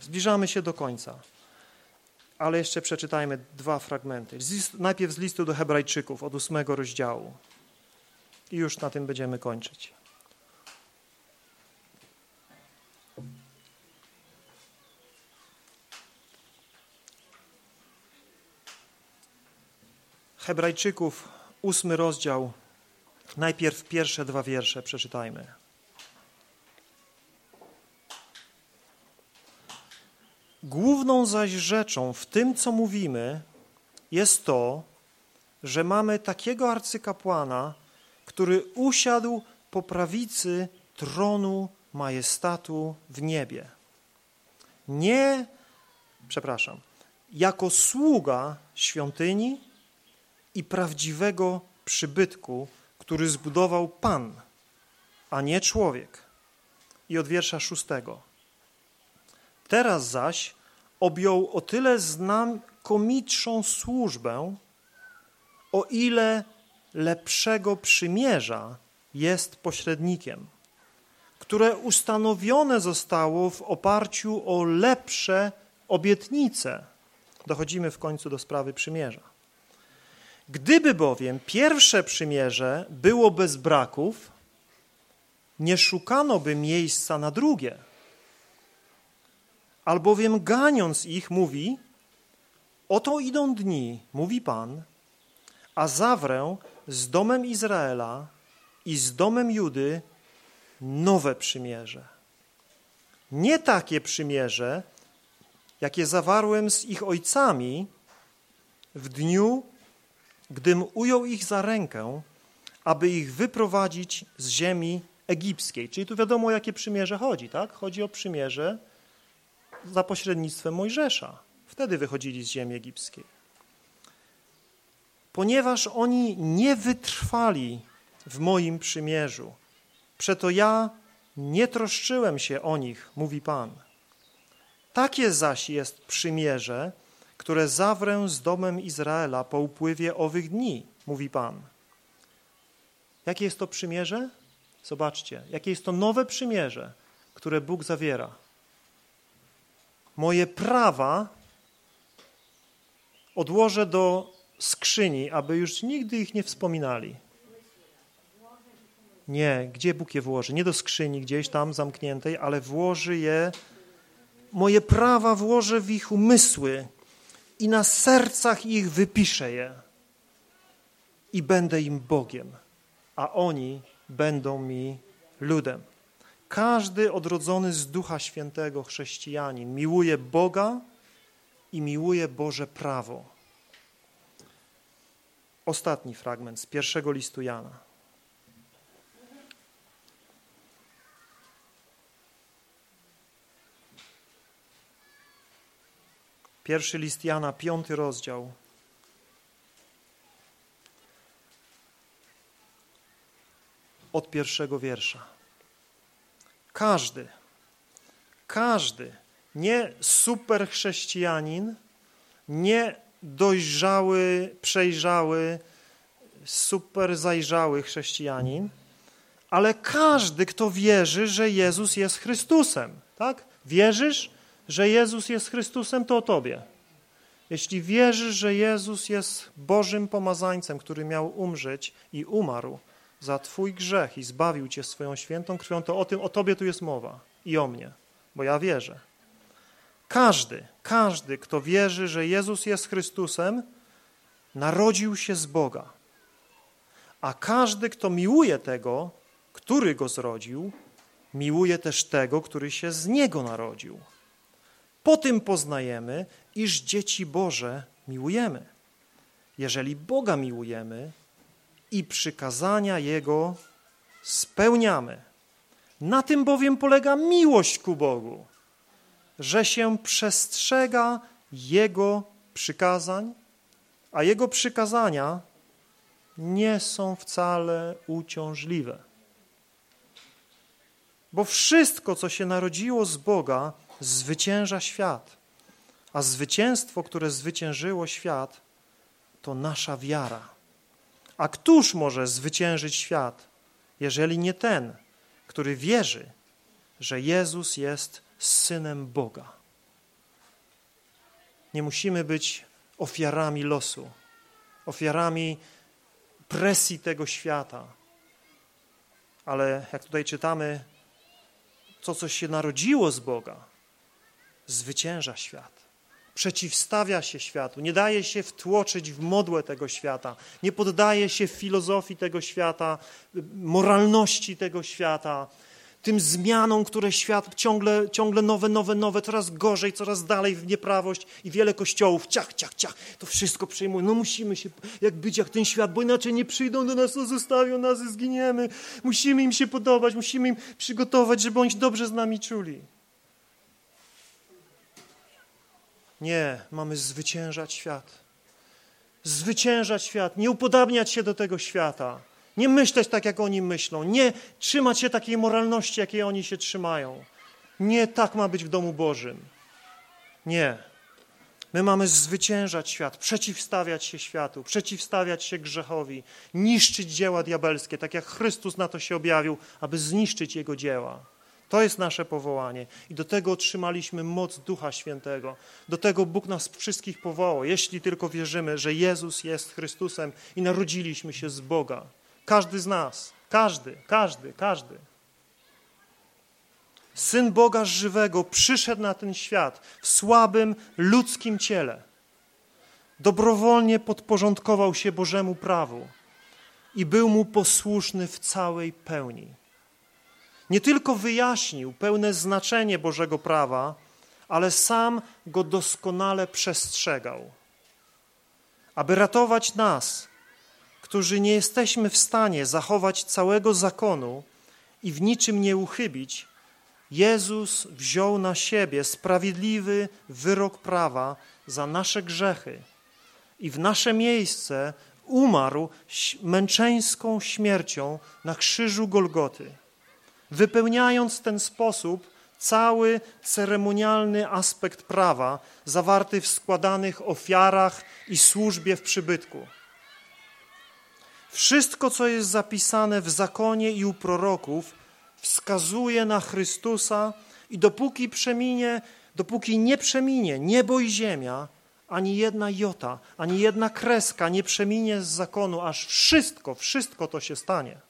Zbliżamy się do końca, ale jeszcze przeczytajmy dwa fragmenty. Najpierw z listu do Hebrajczyków od ósmego rozdziału i już na tym będziemy kończyć. Hebrajczyków, ósmy rozdział, najpierw pierwsze dwa wiersze przeczytajmy. Główną zaś rzeczą w tym, co mówimy, jest to, że mamy takiego arcykapłana, który usiadł po prawicy tronu majestatu w niebie. nie, przepraszam, jako sługa świątyni i prawdziwego przybytku, który zbudował Pan, a nie człowiek. I od wiersza szóstego. Teraz zaś objął o tyle znakomitszą służbę, o ile lepszego przymierza jest pośrednikiem, które ustanowione zostało w oparciu o lepsze obietnice. Dochodzimy w końcu do sprawy przymierza. Gdyby bowiem pierwsze przymierze było bez braków, nie szukano by miejsca na drugie. Albowiem ganiąc ich, mówi, oto idą dni, mówi Pan, a zawrę z domem Izraela i z domem Judy nowe przymierze. Nie takie przymierze, jakie zawarłem z ich ojcami w dniu, gdym ujął ich za rękę, aby ich wyprowadzić z ziemi egipskiej. Czyli tu wiadomo, o jakie przymierze chodzi, tak? Chodzi o przymierze za pośrednictwem Mojżesza. Wtedy wychodzili z ziemi egipskiej. Ponieważ oni nie wytrwali w moim przymierzu, przeto ja nie troszczyłem się o nich, mówi Pan. Takie zaś jest przymierze, które zawrę z domem Izraela po upływie owych dni, mówi Pan. Jakie jest to przymierze? Zobaczcie, jakie jest to nowe przymierze, które Bóg zawiera. Moje prawa odłożę do skrzyni, aby już nigdy ich nie wspominali. Nie, gdzie Bóg je włoży? Nie do skrzyni gdzieś tam zamkniętej, ale włoży je, moje prawa włożę w ich umysły i na sercach ich wypiszę je i będę im Bogiem, a oni będą mi ludem. Każdy odrodzony z Ducha Świętego chrześcijanin miłuje Boga i miłuje Boże prawo. Ostatni fragment z pierwszego listu Jana. Pierwszy list Jana, piąty rozdział. Od pierwszego wiersza. Każdy, każdy, nie super chrześcijanin, nie dojrzały, przejrzały, super zajrzały chrześcijanin, ale każdy, kto wierzy, że Jezus jest Chrystusem, tak? Wierzysz, że Jezus jest Chrystusem, to o tobie. Jeśli wierzysz, że Jezus jest Bożym pomazańcem, który miał umrzeć i umarł za twój grzech i zbawił cię swoją świętą krwią, to o tym, o tobie tu jest mowa i o mnie, bo ja wierzę. Każdy, każdy, kto wierzy, że Jezus jest Chrystusem, narodził się z Boga. A każdy, kto miłuje tego, który go zrodził, miłuje też tego, który się z niego narodził. Po tym poznajemy, iż dzieci Boże miłujemy. Jeżeli Boga miłujemy i przykazania Jego spełniamy. Na tym bowiem polega miłość ku Bogu, że się przestrzega Jego przykazań, a Jego przykazania nie są wcale uciążliwe. Bo wszystko, co się narodziło z Boga, zwycięża świat. A zwycięstwo, które zwyciężyło świat, to nasza wiara. A któż może zwyciężyć świat, jeżeli nie ten, który wierzy, że Jezus jest Synem Boga? Nie musimy być ofiarami losu, ofiarami presji tego świata, ale jak tutaj czytamy, to, co się narodziło z Boga, zwycięża świat. Przeciwstawia się światu, nie daje się wtłoczyć w modłę tego świata, nie poddaje się filozofii tego świata, moralności tego świata, tym zmianom, które świat ciągle, ciągle nowe, nowe, nowe, coraz gorzej, coraz dalej w nieprawość i wiele kościołów, ciach, ciach, ciach, to wszystko przejmuje. No musimy się jak być jak ten świat, bo inaczej nie przyjdą do nas, to zostawią nas i zginiemy. Musimy im się podobać, musimy im przygotować, żeby oni dobrze z nami czuli. Nie, mamy zwyciężać świat. Zwyciężać świat, nie upodabniać się do tego świata. Nie myśleć tak, jak oni myślą. Nie trzymać się takiej moralności, jakiej oni się trzymają. Nie tak ma być w domu Bożym. Nie. My mamy zwyciężać świat, przeciwstawiać się światu, przeciwstawiać się grzechowi, niszczyć dzieła diabelskie, tak jak Chrystus na to się objawił, aby zniszczyć jego dzieła. To jest nasze powołanie i do tego otrzymaliśmy moc Ducha Świętego. Do tego Bóg nas wszystkich powołał, jeśli tylko wierzymy, że Jezus jest Chrystusem i narodziliśmy się z Boga. Każdy z nas, każdy, każdy, każdy. Syn Boga żywego przyszedł na ten świat w słabym ludzkim ciele. Dobrowolnie podporządkował się Bożemu prawu i był mu posłuszny w całej pełni. Nie tylko wyjaśnił pełne znaczenie Bożego prawa, ale sam go doskonale przestrzegał. Aby ratować nas, którzy nie jesteśmy w stanie zachować całego zakonu i w niczym nie uchybić, Jezus wziął na siebie sprawiedliwy wyrok prawa za nasze grzechy i w nasze miejsce umarł męczeńską śmiercią na krzyżu Golgoty, wypełniając w ten sposób cały ceremonialny aspekt prawa zawarty w składanych ofiarach i służbie w przybytku. Wszystko, co jest zapisane w zakonie i u proroków, wskazuje na Chrystusa i dopóki przeminie, dopóki nie przeminie niebo i ziemia, ani jedna jota, ani jedna kreska nie przeminie z zakonu, aż wszystko, wszystko to się stanie.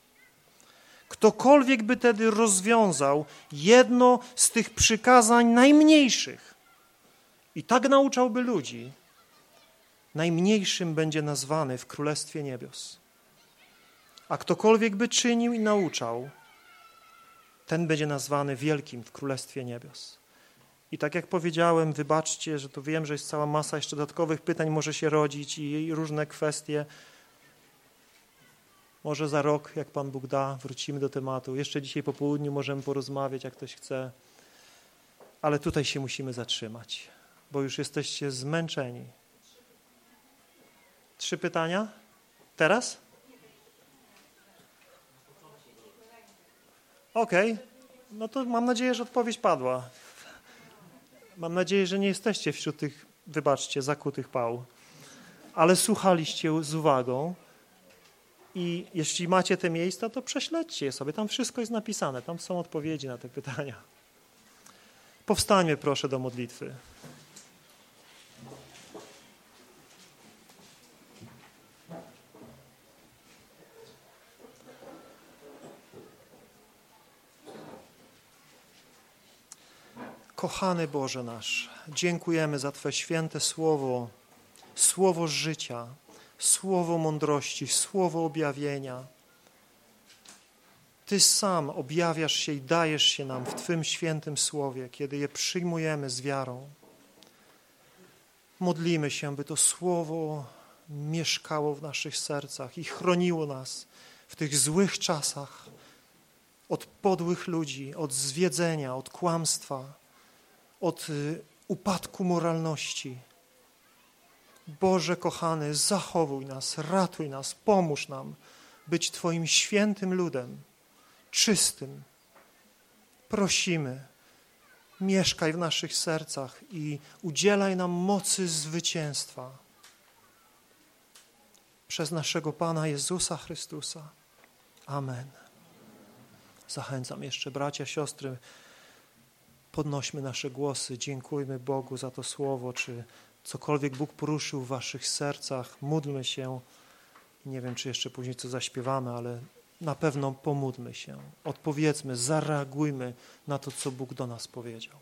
Ktokolwiek by tedy rozwiązał jedno z tych przykazań najmniejszych i tak nauczałby ludzi, najmniejszym będzie nazwany w Królestwie Niebios. A ktokolwiek by czynił i nauczał, ten będzie nazwany wielkim w Królestwie Niebios. I tak jak powiedziałem, wybaczcie, że to wiem, że jest cała masa jeszcze dodatkowych pytań może się rodzić i różne kwestie. Może za rok, jak Pan Bóg da, wrócimy do tematu. Jeszcze dzisiaj po południu możemy porozmawiać, jak ktoś chce. Ale tutaj się musimy zatrzymać, bo już jesteście zmęczeni. Trzy pytania? Teraz? Okej, okay. no to mam nadzieję, że odpowiedź padła. Mam nadzieję, że nie jesteście wśród tych, wybaczcie, zakutych pał, ale słuchaliście z uwagą i jeśli macie te miejsca, to prześledźcie je sobie. Tam wszystko jest napisane, tam są odpowiedzi na te pytania. Powstańmy proszę do modlitwy. Kochany Boże nasz, dziękujemy za Twe święte słowo, słowo życia, słowo mądrości, słowo objawienia. Ty sam objawiasz się i dajesz się nam w Twym świętym słowie, kiedy je przyjmujemy z wiarą. Modlimy się, by to słowo mieszkało w naszych sercach i chroniło nas w tych złych czasach od podłych ludzi, od zwiedzenia, od kłamstwa od y, upadku moralności. Boże kochany, zachowuj nas, ratuj nas, pomóż nam być Twoim świętym ludem, czystym. Prosimy, mieszkaj w naszych sercach i udzielaj nam mocy zwycięstwa przez naszego Pana Jezusa Chrystusa. Amen. Zachęcam jeszcze bracia, siostry, podnośmy nasze głosy, dziękujmy Bogu za to słowo, czy cokolwiek Bóg poruszył w waszych sercach, módlmy się. Nie wiem, czy jeszcze później co zaśpiewamy, ale na pewno pomódlmy się, odpowiedzmy, zareagujmy na to, co Bóg do nas powiedział.